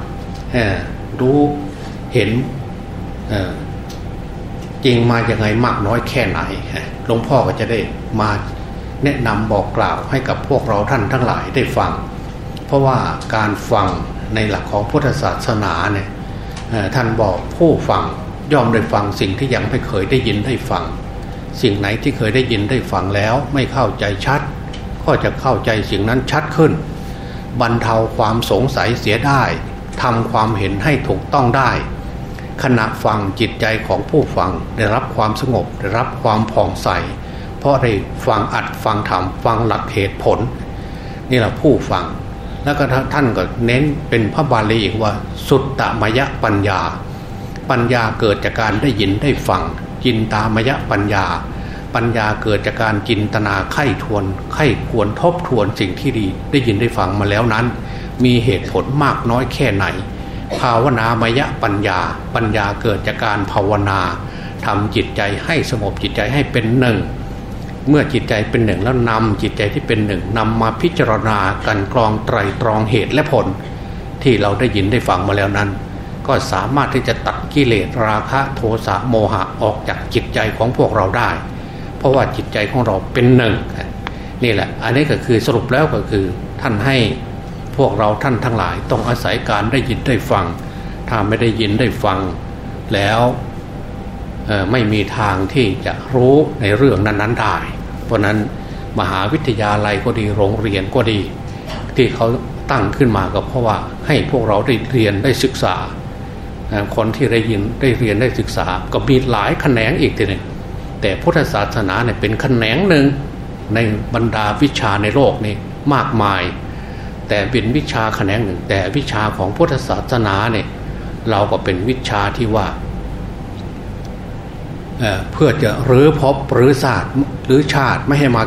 รู้เห็น จริงมาอย่างไงมากน้อยแค่ไหนหลวงพ่อก็จะได้มาแนะนำบอกกล่าวให้กับพวกเราท่านทั้งหลายได้ฟัง เพราะว่าการฟังในหลักของพุทธศาสนาเนี่ยท่านบอกผู้ฟังย่อมได้ฟังสิ่งที่ยังไม่เคยได้ยินได้ฟัง สิ่งไหนที่เคยได้ยินได้ฟังแล้วไม่เข้าใจชัด ก็จะเข้าใจสิ่งนั้นชัดขึ้น บรรเทาความสงสัยเสียได้ทำความเห็นให้ถูกต้องได้ ขณะฟังจิตใจของผู้ฟังได้รับความสงบได้รับความผ่องใส เพราะได้ฟังอัดฟังธรรมฟังหลักเหตุผล นี่แหละผู้ฟัง แล้วก็ท่านก็เน้นเป็นพระบาลีอีกว่า สุตตมยปัญญา ปัญญาเกิดจากการได้ยินได้ฟังจินตามยปัญญา ปัญญาเกิดจากการจินตนาไข้ทวนไข้ควรทบทวนสิ่งที่ดี ได้ยินได้ฟังมาแล้วนั้น มีเหตุผลมากน้อยแค่ไหน ภาวนามยปัญญา ปัญญาเกิดจากการภาวนาทำจิตใจให้สงบจิตใจให้เป็นหนึ่ง เมื่อจิตใจเป็นหนึ่งแล้วนำจิตใจที่เป็นหนึ่งนำมาพิจารณากันกรองไตรตรองเหตุและผล ที่เราได้ยินได้ฟังมาแล้วนั้น ก็สามารถที่จะตัดกิเลสราคะโทสะโมหะออกจากจิตใจของพวกเราได้ เพราะว่าจิตใจของเราเป็นหนึ่งนี่แหละ อันนี้ก็คือสรุปแล้วก็คือท่านให้ พวกเราท่านทั้งหลายต้องอาศัยการได้ยินได้ฟัง ถ้าไม่ได้ยินได้ฟัง แล้วไม่มีทางที่จะรู้ในเรื่องนั้นๆได้ เพราะนั้นมหาวิทยาลัยก็ดีโรงเรียนก็ดี ที่เขาตั้งขึ้นมาก็เพราะว่าให้พวกเราได้เรียนได้ศึกษา คนที่ได้ยินได้เรียนได้ศึกษา ก็มีหลายแขนงอีกทีหนึ่งแต่พุทธศาสนาเนี่ยเป็นแขนงหนึ่งในบรรดาวิชาในโลกนี่มากมาย แต่เป็นวิชาแขนงหนึ่ง แต่วิชาของพุทธศาสนาเนี่ยเราก็เป็นวิชาที่ว่าเเพื่อจะรื้อพบหรือศาสตร์หรือชาติไม่ให้มา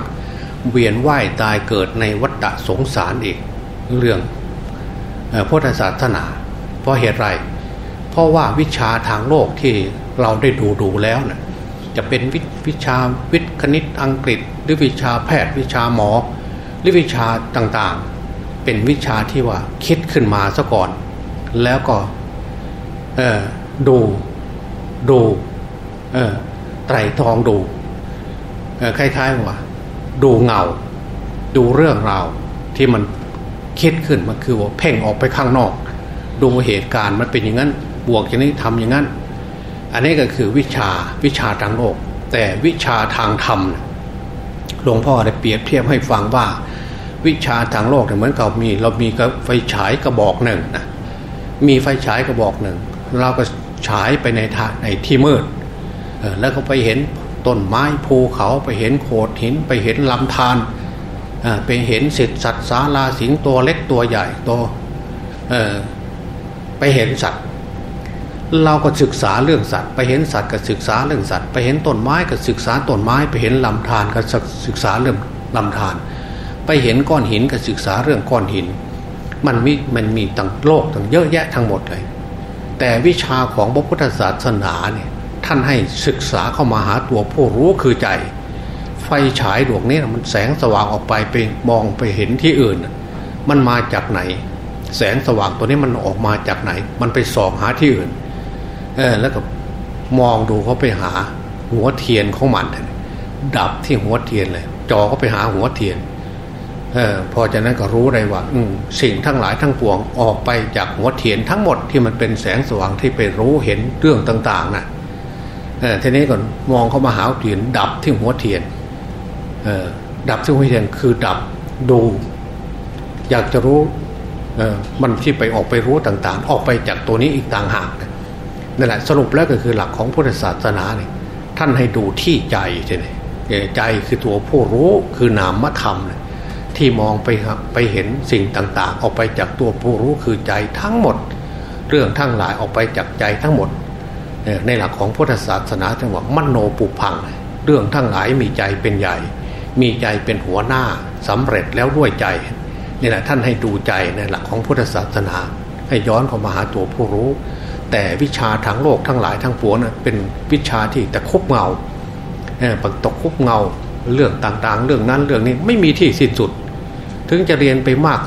เวียนว่ายตายเกิดในวัฏสงสารอีกเรื่องพุทธศาสนา เพราะเหตุไร เพราะว่าวิชาทางโลกที่เราได้ดูดูแล้วนะ่ะจะเป็นววิชาวิทย์คณิตอังกฤษ หรือวิชาแพทย์วิชาหมอ หรือวิชาต่างๆ เป็นวิชาที่ว่าคิดขึ้นมาซะก่อน แล้วก็ดูดูไตรทองดูคล้ายๆว่า ดูเงา ดูเรื่องราวที่มันคิดขึ้นมันคือว่าเพ่งออกไปข้างนอก ดูเหตุการณ์มันเป็นอย่างนั้น บวกอย่างนี้ทำอย่างนั้น อันนี้ก็คือวิชาวิชาทางโลก แต่วิชาทางธรรมหลวงพ่อได้เปรียบเทียบให้ฟังว่า วิชาทางโลกเหมือนกับมี เรามีกไฟฉายกระบอกหนึ่งนะมีไฟฉายกระบอกหนึ่ง เราก็ฉายไปในทางในที่มืดแล้วก็ไปเห็นต้นไม้ภูเขาไปเห็นโขดหินไปเห็นลำธารไปเห็นสิทธิสัตว์สาราสิงตัวเล็กตัวใหญ่ตัวไปเห็นสัตว์ เราก็ศึกษาเรื่องสัตว์ ไปเห็นสัตว์ก็ศึกษาเรื่องสัตว์ ไปเห็นต้นไม้ก็ศึกษาต้นไม้ ไปเห็นลำธารก็ศึกษาเรื่องลำธาร ไปเห็นก้อนหินก็ศึกษาเรื่องก้อนหิน มันมีมันมีตั้งโลกตั้งเยอะแยะทั้งหมดเลย แต่วิชาของพระพุทธศาสนาเนี่ยท่านให้ศึกษาเข้ามาหาตัวผู้รู้คือใจ ไฟฉายดวงนี้มันแสงสว่างออกไปไปมองไปเห็นที่อื่น มันมาจากไหน แสงสว่างตัวนี้มันออกมาจากไหน มันไปส่องหาที่อื่นเออแล้วก็มองดูเขาไปหาหัวเทียนของมัน ดับที่หัวเทียนเลย จอก็ไปหาหัวเทียน ออพอจากนั้นก็รู้เลยว่าสิ่งทั้งหลายทั้งปวงออกไปจากหัวเทียนทั้งหมดที่มันเป็นแสงสว่างที่ไปรู้เห็นเรื่องต่าง ๆนะ่ะทีนี้ก่อนมองเข้ามาหาเทียนดับที่หัวเทียนดับที่หัวเทียนคือดับดู อยากจะรู้มันที่ไปออกไปรู้ต่างๆ ออกไปจากตัวนี้อีกต่างหากนะั่นแหละสรุปแล้วก็คือหลักของพุทธศาสนาเนี่ยท่านให้ดูที่ใจใช่ไหมใจคือตัวผู้รู้คือนามธรรมเนี่ย ที่มองไปไปเห็นสิ่งต่าง ๆ ออกไปจากตัวผู้รู้คือใจทั้งหมด เรื่องทั้งหลายออกไปจากใจทั้งหมด ในหลักของพุทธศาสนาจังหวะมโนปุพัง เรื่องทั้งหลายมีใจเป็นใหญ่ มีใจเป็นหัวหน้าสำเร็จแล้วด้วยใจนี่แหละท่านให้ดูใจในหลักของพุทธศาสนา ให้ย้อนเข้ามาหาตัวผู้รู้ แต่วิชาทางโลกทั้งหลายทั้งปวงนะเป็นวิชาที่แต่คุบเงาปักตกคุบเงาเรื่องต่างๆ เรื่องนั้นเรื่องนี้ไม่มีที่สิ้นสุด ถึงจะเรียนไปมาก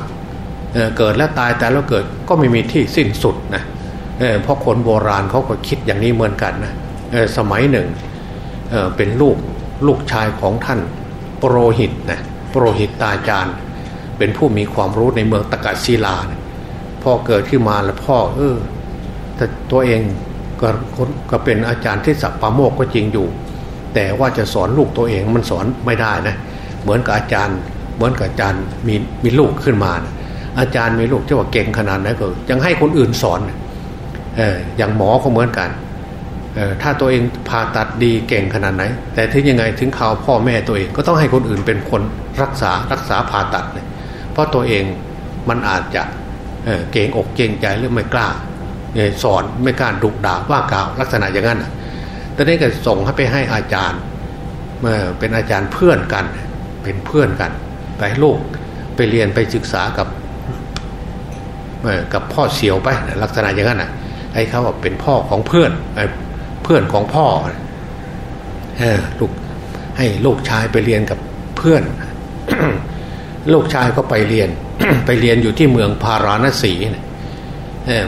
เเกิดแล้วตายแต่แล้วเกิดก็ไม่มีที่สิ้นสุดนะเเพราะคนโบราณเขาก็คิดอย่างนี้เหมือนกันนะสมัยหนึ่งเเป็นลูกลูกชายของท่านโปรหิตนะโปรหิตตาจารย์ เป็นผู้มีความรู้ในเมืองตะกัศิลานะพ่อเกิดขึ้นมาแล้วพ่อเออแต่ตัวเองก็ก็เป็นอาจารย์ที่สักปาโมกก็จริงอยู่ แต่ว่าจะสอนลูกตัวเองมันสอนไม่ได้นะเหมือนกับอาจารย์ มือนกับอาจารย์มีมีลูกขึ้นมานะอาจารย์มีลูกที่ว่าเก่งขนาดนั้นก็ยังให้คนอื่นสอนเอออย่างหมอก็เหมือนกันเออถ้าตัวเองผ่าตัดดีเก่งขนาดไหน แต่ถึงยังไงถึงข่าวพ่อแม่ตัวเองก็ต้องให้คนอื่นเป็นคนรักษารักษาผ่าตัดเเพราะตัวเองมันอาจจะเเก่งอกเก่งใจหรือไม่กล้าสอนไม่กล้าดุด่าว่ากล่าวลักษณะอย่างนั้นตอนนี้ก็ส่งให้ไปให้อาจารย์เมื่อเป็นอาจารย์เพื่อนกัน เป็นเพื่อนกัน ไปลูกไปเรียนไปศึกษากับกับพ่อเสียวไปลักษณะอย่างนั้นอะให้เขาว่าเป็นพ่อของเพื่อนเพื่อนของพ่อลูกให้ลูกชายไปเรียนกับเพื่อน ลูกชายก็ไปเรียน ไปเรียนอยู่ที่เมืองพาราณสี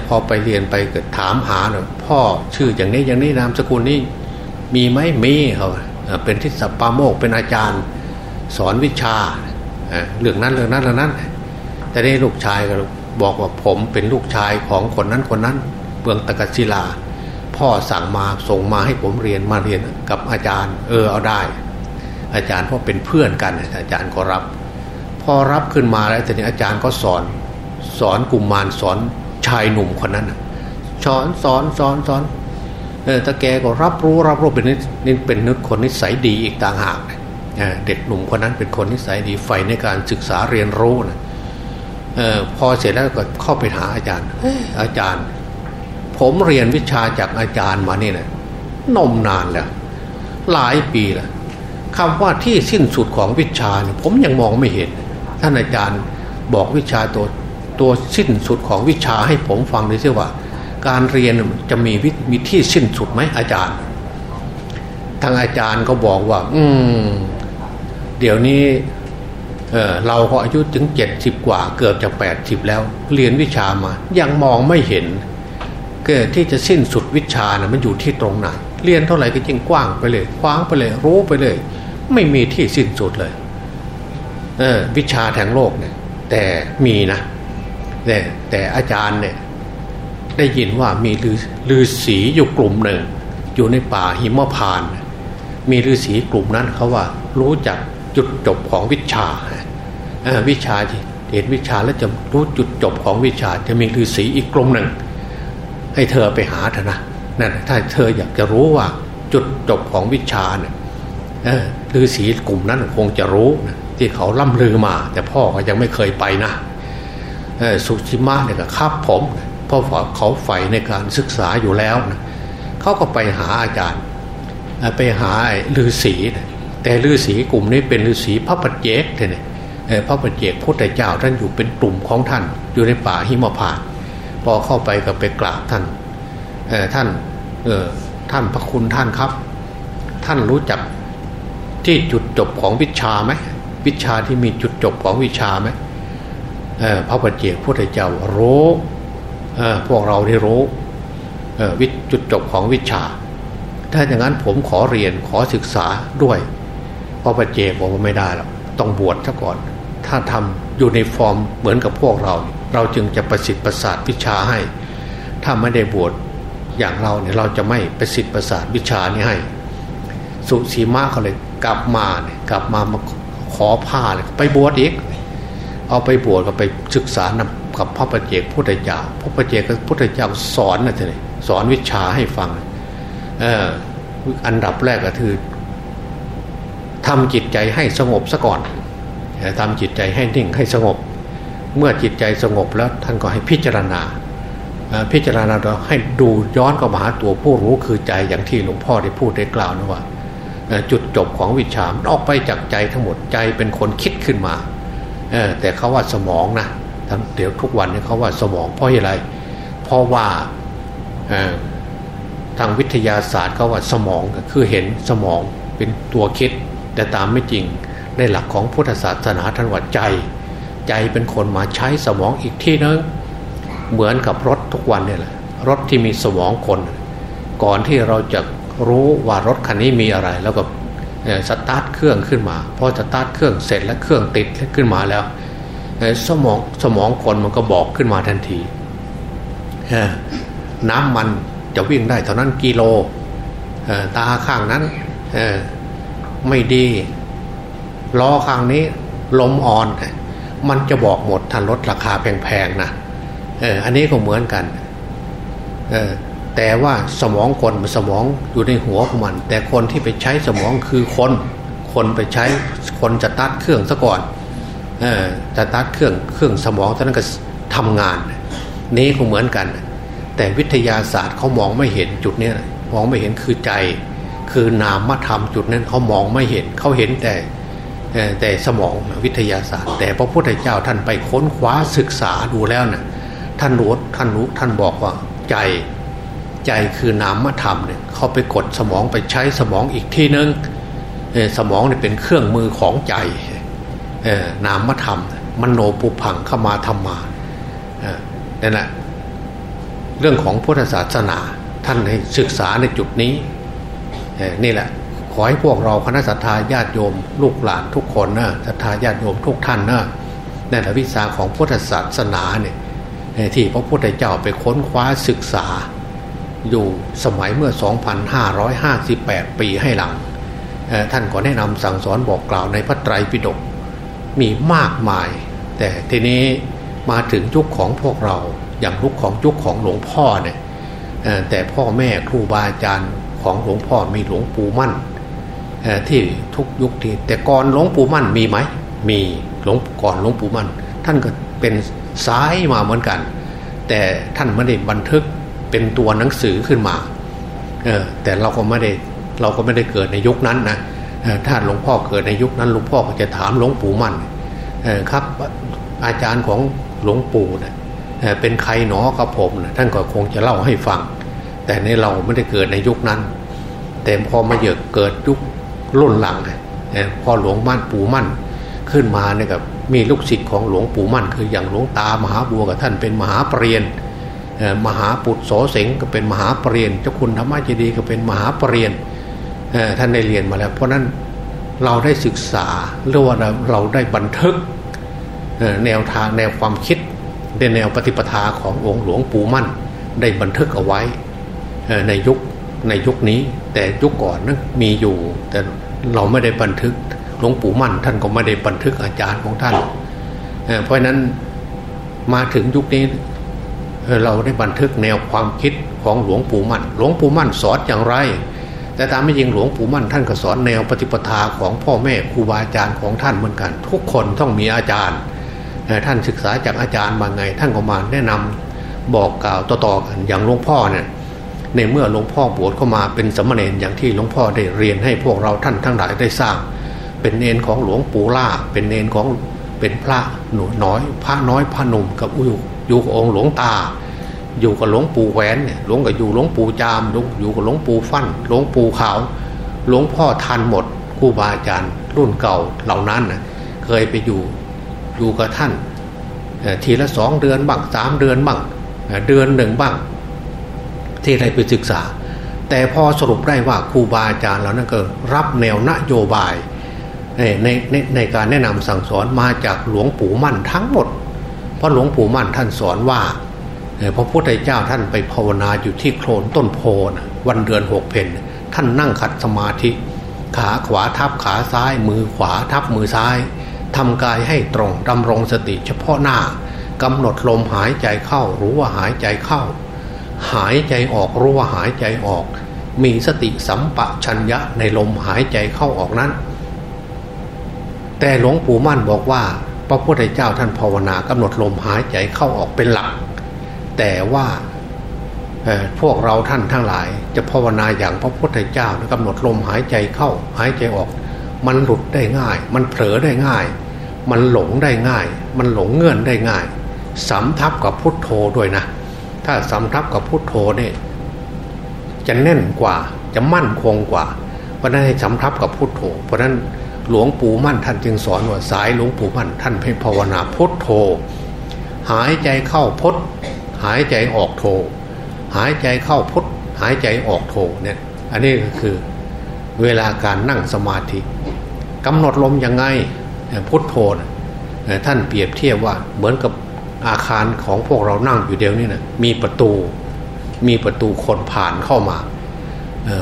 พอไปเรียนไปเกิดถามหาเน่ยพ่อชื่ออย่างนี้อย่างนี้นามสกุลนี้มีไหมมีเขาเป็นทิศปาโมกเป็นอาจารย์ สอนวิชา เรื่องนั้นเรื่องนั้นเรื่องนั้น แต่ได้ลูกชายก็บอกว่าผมเป็นลูกชายของคนนั้นคนนั้นเมืองตะกัศิลา พ่อสั่งมาส่งมาให้ผมเรียนมาเรียนกับอาจารย์ เออเอาได้ อาจารย์เพราะเป็นเพื่อนกันอาจารย์ก็รับ พอรับขึ้นมาแล้วแต่นี้อาจารย์ก็สอน สอนกุมมารสอนชายหนุ่มคนนั้นสอนสอนสอนสอนเออตะแกก็รับรู้รับรู้เป็นนี่เป็นนึกคนนิสัยดีอีกต่างหากเเด็กหนุ่มคนนั้นเป็นคนนิสัยดีใฝ่ในการศึกษาเรียนรู้นะออพอเสร็จแล้วก็เข้าไปหาอาจารย์อาจารย์ ผมเรียนวิชาจากอาจารย์มานี่นะนมนานแล้วหลายปีแล้วคำว่าที่สิ้นสุดของวิชาเนี่ยผมยังมองไม่เห็น ท่านอาจารย์บอกวิชาตัวตัวสิ้นสุดของวิชาให้ผมฟังเลยสิว่า การเรียนจะมีมีที่สิ้นสุดไหมอาจารย์ ทางอาจารย์ก็บอกว่า อืม เดี๋ยวนี้เเราก็อายุถึงเจ็ดสิบกว่าเกือบจะแปดสิบแล้ว เรียนวิชามา ยังมองไม่เห็นเกิดที่จะสิ้นสุดวิชานะมันอยู่ที่ตรงไหนเรียนเท่าไหร่ก็ยิ่งกว้างไปเลยคว้างไปเลย รู้ไปเลย ไม่มีที่สิ้นสุดเลยเออวิชาแทงโลกเนี่ย แต่มีนะแต่แต่อาจารย์เนี่ย ได้ยินว่ามีลือศีอยู่กลุ่มหนึ่ง อยู่ในป่าหิมพาน มีฤาษีกลุ่มนั้นเขาว่า รู้จัก จุดจบของวิชาวิชาเห็นวิชาแล้วจะรู้จุดจบของวิชาจะมีฤาษีอีกกลุ่มหนึ่ง ให้เธอไปหาเถอะนะนั่นถ้าเธออยากจะรู้ว่าจุดจบของวิชาเนี่ยฤาษีกลุ่มนั้นคงจะรู้นะที่เขาล่ำลือมา แต่พ่อก็ยังไม่เคยไปนะสุชิมะเนี่ยก็ครับผมเพราะเขาใฝ่ในการศึกษาอยู่แล้วนะเขาก็ไปหาอาจารย์ ไปหาฤาษี แต่ฤาษีกลุ่มนี้เป็นฤาษีพระปัจเจกเนี่ยพระปัจเจกพุทธเจ้าท่านอยู่เป็นกลุ่มของท่านอยู่ในป่าหิมพานพอเข้าไปก็ไปกราบท่านท่านท่านพระคุณท่านครับ ท่านรู้จักที่จุดจบของวิชาไหมวิชาที่มีจุดจบของวิชาไหมพระปัจเจกพุทธเจ้ารู้พวกเราได้รู้วิจุดจบของวิชา ถ้าอย่างนั้นผมขอเรียนขอศึกษาด้วย พระปัจเจกบอกว่าไม่ได้หรอกต้องบวชซะก่อน ถ้าทำอยู่ในฟอร์มเหมือนกับพวกเรา เราจึงจะประสิทธิ์ประสาทวิชาให้ ถ้าไม่ได้บวชอย่างเราเนี่ยเราจะไม่ประสิทธิ์ประสาทวิชานี้ให้ สุสีมาเขาเลยกลับมาเนี่ยกลับมามาขอผ้าเลยไปบวชอีก เอาไปบวชก็ไปศึกษานำกับพระประเจกพุทธเจ้าพระประเจกพุทธเจ้าสอนนะท่านสอนวิชาให้ฟัง เอออันดับแรกก็คือ ทำจิตใจให้สงบซะก่อนทำจิตใจให้นิ่งให้สงบ เมื่อจิตใจสงบแล้วท่านก็ให้พิจารณา พิจารณาเราให้ดูย้อนเข้ามาหาตัวผู้รู้คือใจอย่างที่หลวงพ่อได้พูดได้กล่าวนะว่า จุดจบของวิชามออกไปจากใจทั้งหมดใจเป็นคนคิดขึ้นมาแต่เขาว่าสมองนะทั้งเดี๋ยวทุกวันนี้เขาว่าสมองเพราะอะไร เพราะว่าทางวิทยาศาสตร์เขาว่าสมองคือเห็นสมองเป็นตัวคิด แต่ตามไม่จริงในหลักของพุทธศาสนาท่านว่าใจ ใจเป็นคนมาใช้สมองอีกที่นึงเหมือนกับรถทุกวันเนี่ยแหละรถที่มีสมองคน ก่อนที่เราจะรู้ว่ารถคันนี้มีอะไร แล้วก็สตาร์ทเครื่องขึ้นมาพอสตาร์ทเครื่องเสร็จแล้วเครื่องติดขึ้นมาแล้วสมองสมองคนมันก็บอกขึ้นมาทันทีน้ำมันจะวิ่งได้เท่านั้นกิโลตาข้างนั้น ไม่ดีล้อข้างนี้ลมอ่อน มันจะบอกหมดทันรถราคาแพงๆนะเอออันนี้ก็เหมือนกันเออแต่ว่าสมองคนมันสมองอยู่ในหัวของมัน แต่คนที่ไปใช้สมองคือคน คนไปใช้คนจะตัดเครื่องซะก่อนเออจะตัดเครื่องเครื่องสมองตอนนั้นก็ทำงาน นี้ก็เหมือนกัน แต่วิทยาศาสตร์เขามองไม่เห็นจุดนี้มองไม่เห็นคือใจ คือนามธรรมจุดนั้นเขามองไม่เห็นเขาเห็นแต่แต่สมองวิทยาศาสตร์ แต่พระพุทธเจ้าท่านไปค้นคว้าศึกษาดูแล้วนะ่ะท่านรู้ท่านรู้ท่านบอกว่าใจใจคือนามธรรมเนี่ยเขาไปกดสมองไปใช้สมองอีกทีนึงสมองเนี่ยเป็นเครื่องมือของใจนามธรรมมโนปุพังเข้ามาทำมานั่นแหละเรื่องของพุทธศาสนาท่านให้ศึกษาในจุดนี้ นี่แหละ ขอให้พวกเราคณะสัตยาญาติโยม ลูกหลานทุกคนนะสัตยาญาติโยมทุกท่านนะในหลักวิชาของพุทธศาสนาเนี่ยที่พระพุทธเจ้าไปค้นคว้าศึกษา อยู่สมัยเมื่อ 2,558 ปีให้หลัง ท่านก็แนะนำสั่งสอนบอกกล่าวในพระไตรปิฎกมีมากมาย แต่ทีนี้มาถึงยุคของพวกเราอย่างยุคของยุคของหลวงพ่อเนี่ยแต่พ่อแม่ครูบาอาจารย์ ของหลวงพ่อมีหลวงปู่มั่นที่ทุกยุคที่แต่ก่อนหลวงปู่มั่นมีไหม มีหลวงก่อนหลวงปู่มั่น ท่านก็เป็นซ้ายมาเหมือนกัน แต่ท่านไม่ได้บันทึกเป็นตัวหนังสือขึ้นมาเออแต่เราก็ไม่ได้เราก็ไม่ได้เกิดในยุคนั้นนะถ้าหลวงพ่อเกิดในยุคนั้นหลวงพ่อก็จะถามหลวงปู่มั่นครับอาจารย์ของหลวงปู่นะเป็นใครหนอครับผมนะท่านก็คงจะเล่าให้ฟัง แต่ในเราไม่ได้เกิดในยุคนั้น แต่พอมาเยอะเกิดยุครุ่นหลังพอหลวงมั่นปู่มั่นขึ้นมาเนี่ยกับมีลูกศิษย์ของหลวงปู่มั่น คืออย่างหลวงตามหาบัวกับท่านเป็นมหาปรริญญมหาปุตโสเสงก็เป็นมหาปรริญญเจ้าคุณธรรมเจดีก็เป็นมหาปรริญญท่านได้เรียนมาแล้ว เพราะนั้นเราได้ศึกษาหรือว่าเราได้บันทึกแนวทางแนวความคิดในแนวปฏิปทาขององค์หลวงปู่มั่น ได้บันทึกเอาไว้ ในยุคในยุคนี้ แต่ยุคก่อนนั้นมีอยู่ แต่เราไม่ได้บันทึกหลวงปู่มั่น ท่านก็ไม่ได้บันทึกอาจารย์ของท่านเพราะนั้นมาถึงยุคนี้เราได้บันทึกแนวความคิดของหลวงปู่มั่น หลวงปู่มั่นสอนอย่างไร แต่ตามไม่ยิงหลวงปู่มั่นท่านก็สอนแนวปฏิปทาของพ่อแม่ครูบาอาจารย์ของท่านเหมือนกัน ทุกคนต้องมีอาจารย์ ท่านศึกษาจากอาจารย์มาไง ท่านก็มาแนะนำบอกกล่าวต่อๆกันอย่างหลวงพ่อเนี่ย ในเมื่อหลวงพ่อบวชเข้ามาเป็นสมณเณรอย่างที่หลวงพ่อได้เรียนให้พวกเราท่านทั้งหลายได้ทราบเป็นเนนของหลวงปู่ล่า เป็นเนนของเป็นพระหนูน้อย พระน้อยพระหนุ่มกับอยู่อยู่กับองค์หลวงตา อยู่กับหลวงปู่แหวนเนี่ยหลวงกับอยู่หลวงปู่จามอยู่กับหลวงปู่ฟั่นหลวงปู่ขาวหลวงพ่อทันหมดครูบาอาจารย์รุ่นเก่าเหล่านั้นนะเคยไปอยู่อยู่กับท่านทีละสองเดือนบ้างสามเดือนบ้างเดือนหนึ่งบ้าง ที่ได้ไปศึกษา แต่พอสรุปได้ว่าครูบาอาจารย์เรานั่นก็รับแนวนโยบายในในในการแนะนำสั่งสอนมาจากหลวงปู่มั่นทั้งหมด เพราะหลวงปู่มั่นท่านสอนว่าพระพุทธเจ้าท่านไปภาวนาอยู่ที่โคลนต้นโพนะวันเดือนหกเพนท่านนั่งขัดสมาธิ ขาขวาทับขาซ้าย มือขวาทับมือซ้ายทำกายให้ตรงดำรงสติเฉพาะหน้ากำหนดลมหายใจเข้ารู้ว่าหายใจเข้า หายใจออกรู้ว่าหายใจออก มีสติสัมปชัญญะในลมหายใจเข้าออกนั้น แต่หลวงปู่มั่นบอกว่า พระพุทธเจ้าท่านภาวนากำหนดลมหายใจเข้าออกเป็นหลัก แต่ว่าพวกเราท่านทั้งหลาย จะภาวนาอย่างพระพุทธเจ้ากำหนดลมหายใจเข้าหายใจออก มันหลุดได้ง่าย มันเผลอได้ง่าย มันหลงได้ง่าย มันหลงเงื่อนได้ง่ายสำทับกับพุทโธด้วยนะ ถ้าสำทับกับพุทโธเนี่ยจะแน่นกว่าจะมั่นคงกว่า เพราะนั้นให้สำทับกับพุทโธ เพราะนั้นหลวงปู่มั่นท่านจึงสอนว่าสายหลวงปู่มั่นท่านให้ภาวนาพุทโธ หายใจเข้าพุทหายใจออกโธหายใจเข้าพุทหายใจออกโธเนี่ยอันนี้ก็คือเวลาการนั่งสมาธิกำหนดลมยังไงพุทโธท่านเปรียบเทียบว่าเหมือนกับ อาคารของพวกเรานั่งอยู่เดียวนี่นะมีประตู มีประตูคนผ่านเข้ามา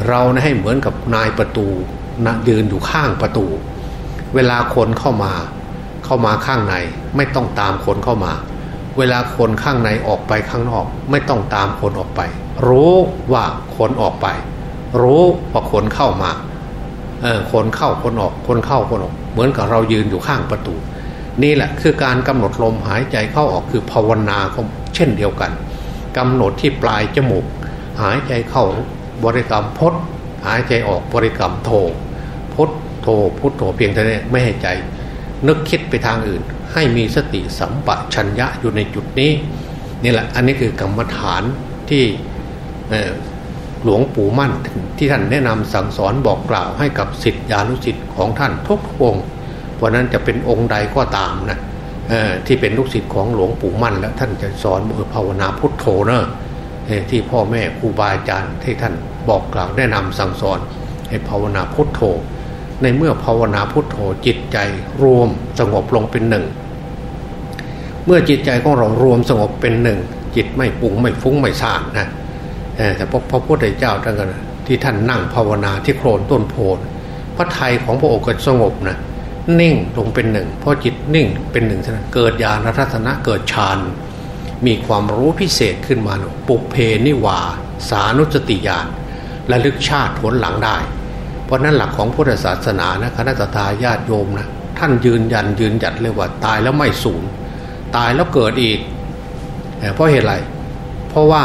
เรานะให้เหมือนกับนายประตูนะยืนอยู่ข้างประตู เวลาคนเข้ามาเข้ามาข้างในไม่ต้องตามคนเข้ามา เวลาคนข้างในออกไปข้างนอก ไม่ต้องตามคนออกไป รู้ว่าคนออกไป รู้ว่าคนเข้ามาเออคนเข้าคนออกคนเข้าคนออก เหมือนกับเรายืนอยู่ข้างประตู นี่แหละคือการกำหนดลมหายใจเข้าออกคือภาวนาเขาเช่นเดียวกันกำหนดที่ปลายจมูก หายใจเข้าบริกรรมพดหายใจออกบริกรรมโทพดโทพุทโธเพียงเท่านี้ไม่ให้ใจ นึกคิดไปทางอื่น ให้มีสติสัมปชัญญะอยู่ในจุดนี้นี่แหละอันนี้คือกรรมฐานที่หลวงปู่มั่นที่ท่านแนะนำสั่งสอนบอกกล่าวให้กับสิทธิานุสิทธิ์ของท่านทุกองค์ ราะนั้นจะเป็นองค์ใดก็ตามนะที่เป็นลูกศิษย์ของหลวงปู่มั่น แล้วท่านจะสอนภาวนาพุทโธเนะที่พ่อแม่ครูบาอาจารย์ที่ท่านบอกกล่าวแนะนำสั่งสอนให้ภาวนาพุทโธ ในเมื่อภาวนาพุทโธจิตใจรวมสงบลงเป็นหนึ่ง เมื่อจิตใจของเรารวมสงบเป็นหนึ่ง จิตไม่ปุงไม่ฟุ้งไม่ซ่านนะแต่พระพุทธเจ้าท่านกันที่ท่านนั่งภาวนาที่โคลนต้นโพนพระไทยของพระองค์ก็สงบนะ นิ่งลงเป็นหนึ่งพอจิตนิ่งเป็นหนึ่งเกิดญาณรัตนะเกิดฌานมีความรู้พิเศษขึ้นมาปุเพนิวา สานุสติญาณระลึกชาติผลหลังได้ เพราะนั้นหลักของพุทธศาสนานะคณะทาญาติโยมนะท่านยืนยันยืนหยัดเลยว่าตายแล้วไม่สูญตายแล้วเกิดอีกเพราะเหตุไร เพราะว่า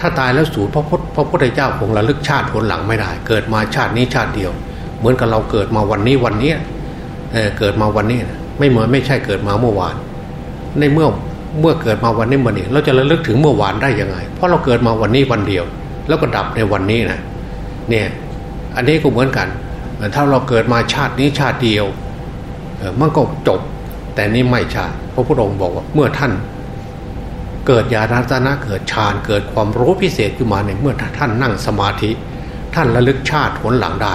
ถ้าตายแล้วสูญพระพุทธพระพุทธเจ้าคงระลึกชาติผลหลังไม่ได้ เกิดมาชาตินี้ชาติเดียว เหมือนกับเราเกิดมาวันนี้วันนี้ เเกิดมาวันนี้ไม่เหมือนไม่ใช่เกิดมาเมื่อวาน ในเมื่อเมื่อเกิดมาวันนี้วันนี้ เราจะระลึกถึงเมื่อวานได้ยังไง เพราะเราเกิดมาวันนี้วันเดียว แล้วก็ดับในวันนี้นะเนี่ยอันนี้ก็เหมือนกัน ถ้าเราเกิดมาชาตินี้ชาติเดียวมันก็จบ แต่นี่ไม่ใช่พระพุทธองค์บอกว่าเมื่อท่าน เกิดญาณรัตนะเกิดฌานเกิดความรู้พิเศษขึ้นมาเนี่ยเมื่อท่านนั่งสมาธิ ท่านระลึกชาติผลหลังได้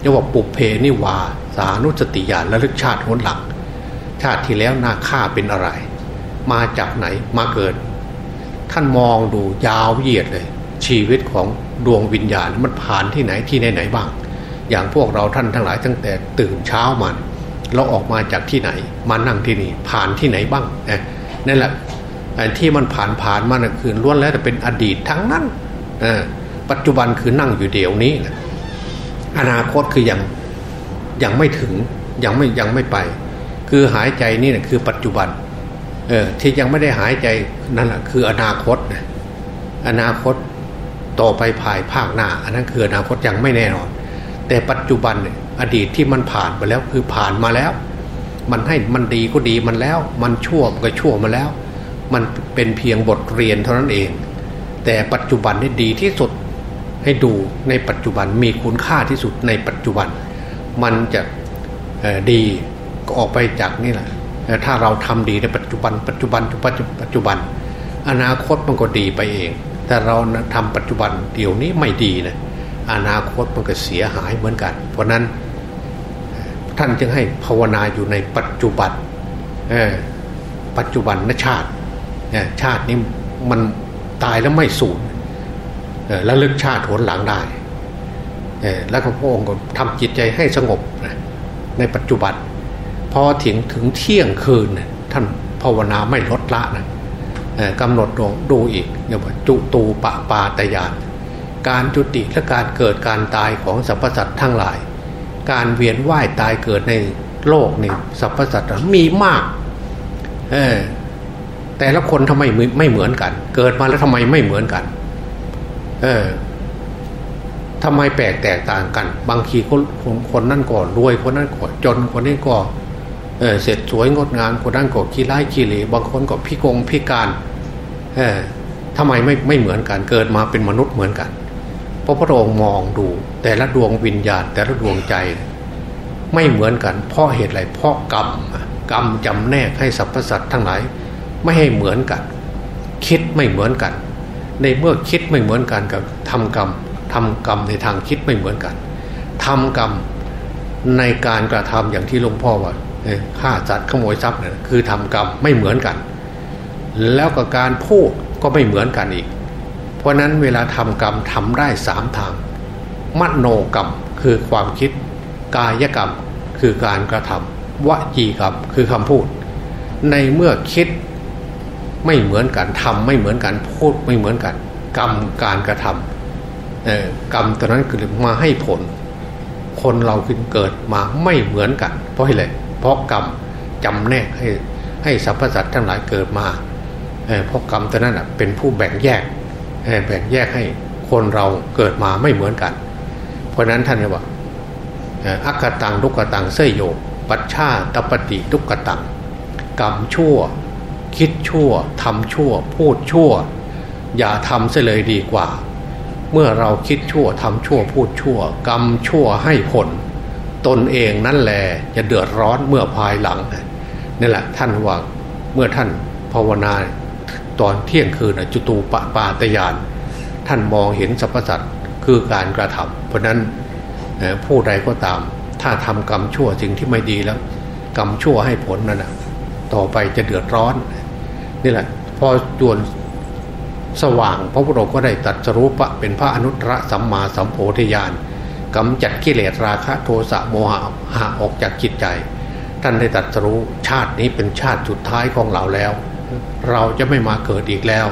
เรียกว่าปุเพนิวา สานุสติญาณระลึกชาติผลหลัง ชาติที่แล้วนาค่าเป็นอะไร มาจากไหนมาเกิด ท่านมองดูยาวเหยียดเลย ชีวิตของดวงวิญญาณมันผ่านที่ไหนที่ไหนไหนบ้าง อย่างพวกเราท่านทั้งหลายตั้งแต่ตื่นเช้ามาเราออกมาจากที่ไหน มานั่งที่นี่ผ่านที่ไหนบ้างนั่นแหละที่มันผ่านผ่านมานะคือล้วนแล้วแต่เป็นอดีตทั้งนั้นปัจจุบันคือนั่งอยู่เดี๋ยวนี้นะอนาคตคือยัง ยังไม่ถึงยังไม่ยังไม่ไป คือหายใจนี่นะคือปัจจุบันเออที่ยังไม่ได้หายใจนั่นแหละคืออนาคตนะอนาคตต่อไปภายภาคหน้า อันนั้นคืออนาคตยังไม่แน่นอน แต่ปัจจุบันเนี่ยอดีตที่มันผ่านไปแล้วคือผ่านมาแล้ว มันให้มันดีก็ดีมันแล้ว มันชั่วก็ชั่วมาแล้ว มันเป็นเพียงบทเรียนเท่านั้นเอง แต่ปัจจุบันนี่ดีที่สุดให้ดูในปัจจุบันมีคุณค่าที่สุดในปัจจุบัน มันจะดีก็ออกไปจากนี่แหละถ้าเราทำดีในปัจจุบัน ปัจจุบันปัจจุบัน อนาคตมันก็ดีไปเอง แต่เราทำปัจจุบันเดี๋ยวนี้ไม่ดีนะอนาคตมันก็เสียหายเหมือนกัน เพราะนั้นท่านจึงให้ภาวนาอยู่ในปัจจุบันปัจจุบันนชาติชาตินี้มันตายแล้วไม่สูญแล้วลึกชาติหนหลังได้ แล้วก็พระองค์ก็ทำจิตใจให้สงบในปัจจุบันพอถึงถึงเที่ยงคืนท่านภาวนาไม่ลดละนะกำหนดดูอีกเรียกว่าจุตูปะปาตยานการจุติและการเกิดการตายของสรรพสัตว์ทั้งหลาย การเวียนว่ายตายเกิดในโลกนี่สรรพสัตว์มีมากเออแต่ละคนทำไมไม่เหมือนกัน เกิดมาแล้วทำไมไม่เหมือนกัน เออ ทำไมแปลกแตกต่างกัน บางทีคนคนนั่นก่อนรวยคนนั้นก่อนจนคนนี้ก็เเสร็จสวยงดงามคนนั้นก็ขี้ไล่ขี้เหร่บางคนก็พิกงพิการเออทำไมไม่ไม่เหมือนกันเกิดมาเป็นมนุษย์เหมือนกันเพราะพระองค์มองดู แต่ละดวงวิญญาณ แต่ละดวงใจ ไม่เหมือนกัน เพราะเหตุอะไรเพราะกรรมกรรมจำแนกให้สรรพสัตว์ทั้งหลายไม่ให้เหมือนกัน คิดไม่เหมือนกัน ในเมื่อคิดไม่เหมือนกันกับทำกรรม ทำกรรมในทางคิดไม่เหมือนกันทำกรรมในการกระทำอย่างที่หลวงพ่อว่าฆ่าจัดขโมยทรัพย์เนี่ยคือทำกรรมไม่เหมือนกัน แล้วก็การพูดก็ไม่เหมือนกันอีก เพราะนั้นเวลาทำกรรมทำได้สามทางมโนกรรมคือความคิด กายกรรมคือการกระทำวจีกรรมคือคำพูด ในเมื่อคิดไม่เหมือนกันทำไม่เหมือนกันพูดไม่เหมือนกัน กรรมการกระทำ กรรมตอนนั้นคือมาให้ผล คนเราขึ้นเกิดมาไม่เหมือนกัน เพราะอะไรเพราะกรรมจำแนกให้ให้สรรพสัตว์ทั้งหลายเกิดมาเพราะกรรมตัวนั้นเป็นผู้แบ่งแยกแบ่งแยกให้คนเราเกิดมาไม่เหมือนกัน เพราะนั้นท่านเรียกว่าอักตังทุกตังเสยโยปัชชาตปฏิทุกตังกรรมชั่ว คิดชั่วทำชั่ว พูดชั่ว อย่าทำเสเลยดีกว่า เมื่อเราคิดชั่วทำชั่วพูดชั่ว กรรมชั่วให้ผล ตนเองนั่นแหละจะเดือดร้อนเมื่อภายหลังนี่แหละท่านว่าเมื่อท่านภาวนาตอนเที่ยงคืนจุตูปปาตยาน ท่านมองเห็นสรรพสัตว์คือการกระทำเพราะนั้นผู้ใดก็ตาม ถ้าทำกรรมชั่วสิ่งที่ไม่ดีแล้ว กรรมชั่วให้ผลนั่นนะต่อไปจะเดือดร้อนนี่แหละพอจวน สว่าง พระพุทธองค์ก็ได้ตัดสรุปะเป็นพระอนุตตรสัมมาสัมโพธิญาณกำจัดกิเลสราคะโทสะโมหะหาออกจากจิตใจ ท่านได้ตัดสรู้ชาตินี้เป็นชาติสุดท้ายของเราแล้ว เราจะไม่มาเกิดอีกแล้ว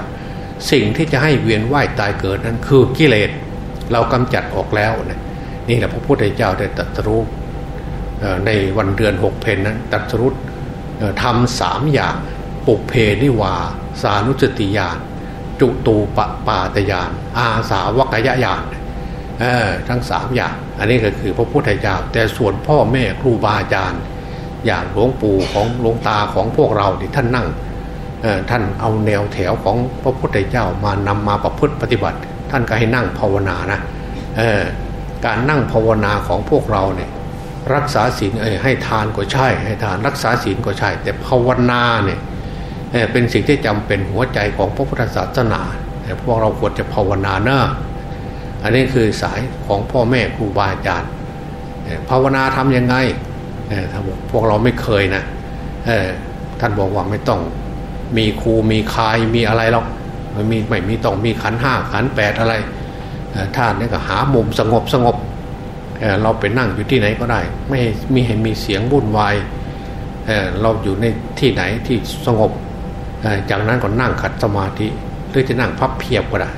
สิ่งที่จะให้เวียนว่ายตายเกิดนั้นคือกิเลสเรากำจัดออกแล้วนี่แหละพระพุทธเจ้าได้ตัดสรู้ในวันเดือนหกเพนนั้นตัดสรุปทำสามอย่างปุเพนิวา สานุสติญาณ จุตูปปาตญาณอาสาวกยญาณทั้งสามอย่าง อันนี้ก็คือพระพุทธเจ้าแต่ส่วนพ่อแม่ครูบาอาจารย์ อย่างหลวงปู่ของหลวงตาของพวกเราที่ท่านนั่งท่านเอาแนวแถวของพระพุทธเจ้ามานำมาประพฤติปฏิบัติ ท่านก็ให้นั่งภาวนานะการนั่งภาวนาของพวกเราเนี่ยรักษาศีลให้ทานก็ใช่ ให้ทานรักษาศีลก็ใช่ แต่ภาวนาเนี่ย เป็นสิ่งที่จำเป็นหัวใจของพระพุทธศาสนาพวกเราควรจะภาวนาเนอะอันนี้คือสายของพ่อแม่ครูบาอาจารย์ภาวนาทํำยังไงพวกเราไม่เคยนะท่านบอกว่าไม่ต้องมีครูมีคายมีอะไรหรอกไม่มีไม่มีต้องมีขันห้าขันแปดอะไรท่านนี่ก็หามุมสงบสงบเราไปนั่งอยู่ที่ไหนก็ได้ ไม่มีให้มีเสียงวุ่นวายเราอยู่ในที่ไหนที่สงบ จากนั้นก็นั่งขัดสมาธิ หรือจะนั่งพับเพียบก็ได้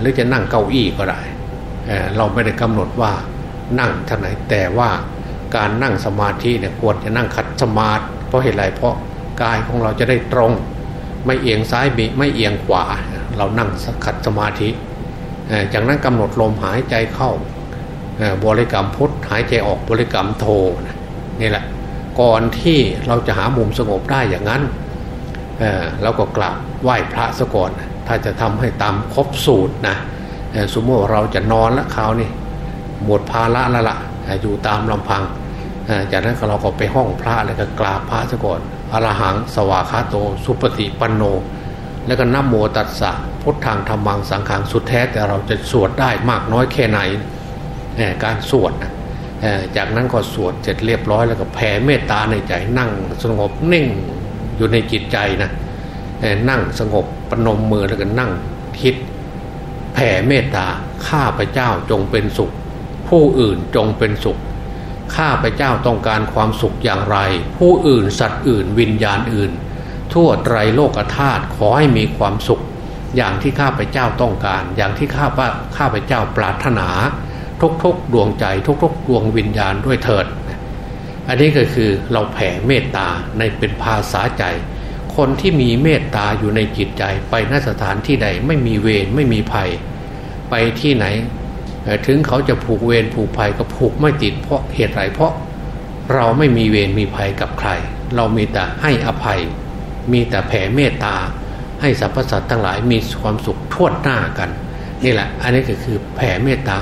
หรือจะนั่งเก้าอี้ก็ได้เราไม่ได้กำหนดว่านั่งท่าไหนแต่ว่าการนั่งสมาธิเนี่ยควรจะนั่งขัดสมาธิเพราะเหตุไรเพราะกายของเราจะได้ตรง ไม่เอียงซ้ายบีไม่เอียงขวา เรานั่งขัดสมาธิ จากนั้นกำหนดลมหายใจเข้าบริกรรมพุทธหายใจออกบริกรรมโทนี่แหละก่อนที่เราจะหามุมสงบได้อย่างนั้น เราก็กราบไหว้พระซะก่อน ถ้าจะทำให้ตามครบสูตรนะสมมติเราจะนอนละคราวนี่หมดภาระละละอยู่ตามลำพัง จากนั้นเราก็ไปห้องพระแล้วก็กราบพระซะก่อนอรหังสวาคาโต สุปฏิปันโน แล้วก็นับโมตัสสะพุทธังธรรมังสังขังสุดแท้แต่เราจะสวดได้มากน้อยแค่ไหนการสวดจากนั้นก็สวดเสร็จเรียบร้อยแล้วก็แผ่เมตตาในใจนั่งสงบนิ่ง อยู่ในจิตใจนะนั่งสงบปนมมือแล้วก็นั่งคิดแผ่เมตตาข้าพเจ้าจงเป็นสุข ผู้อื่นจงเป็นสุข ข้าพเจ้าต้องการความสุขอย่างไร ผู้อื่นสัตว์อื่น วิญญาณอื่น ทั่วไตรโลกธาตุขอให้มีความสุข อย่างที่ข้าพเจ้าต้องการ อย่างที่ข้าพข้าพเจ้าปรารถนา ทุกๆดวงใจทุกๆดวงวิญญาณด้วยเถิด อันนี้ก็คือเราแผ่เมตตาในเป็นภาษาใจ คนที่มีเมตตาอยู่ในจิตใจ ไปนสถานที่ใดไม่มีเวรไม่มีภัย ไปที่ไหน ถึงเขาจะผูกเวรผูกภัยก็ผูกไม่ติดเพราะเหตุไรเพราะเราไม่มีเวรมีภัยกับใคร เรามีแต่ให้อภัย มีแต่แผ่เมตตา ให้สรรพสัตว์ทั้งหลายมีความสุขทั่วหน้ากัน นี่แหละ อันนี้ก็คือแผ่เมตตา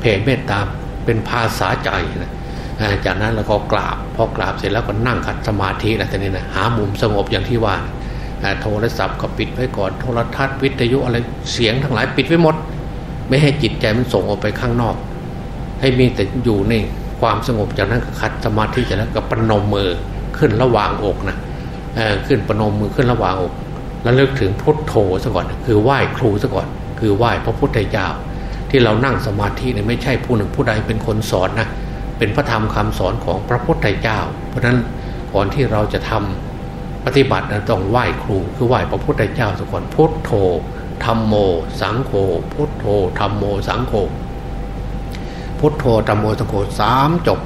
แผ่เมตตาเป็นภาษาใจนะ จากนั้นเราก็กราบพอกราบเสร็จแล้วก็นั่งขัดสมาธิแล้วทีนี้นะหามุมสงบอย่างที่ว่าโทรศัพท์ก็ปิดไว้ก่อนโทรทัศน์วิทยุอะไรเสียงทั้งหลายปิดไว้หมด ไม่ให้จิตใจมันส่งออกไปข้างนอก ให้มีแต่อยู่ในความสงบจากนั้นก็ขัดสมาธิจากนั้นก็ปนมมือขึ้นระหว่างอกนะขึ้นปนมมือขึ้นระหว่างอกแล้วเลิกถึงพุทโธซะก่อน คือไหว้ครูซะก่อน คือไหว้พระพุทธเจ้า ที่เรานั่งสมาธิเนี่ยไม่ใช่ผู้หนึ่งผู้ใดเป็นคนสอนนะ เป็นพระธรรมคำสอนของพระพุทธเจ้า เพราะฉะนั้นก่อนที่เราจะทำปฏิบัติต้องไหว้ครูคือไหว้พระพุทธเจ้าสก่อนพุทโธธรรมโม สังโฆพุทโธธรรมโมสังโฆพุทโธธรรมโมสังโฆสามจบ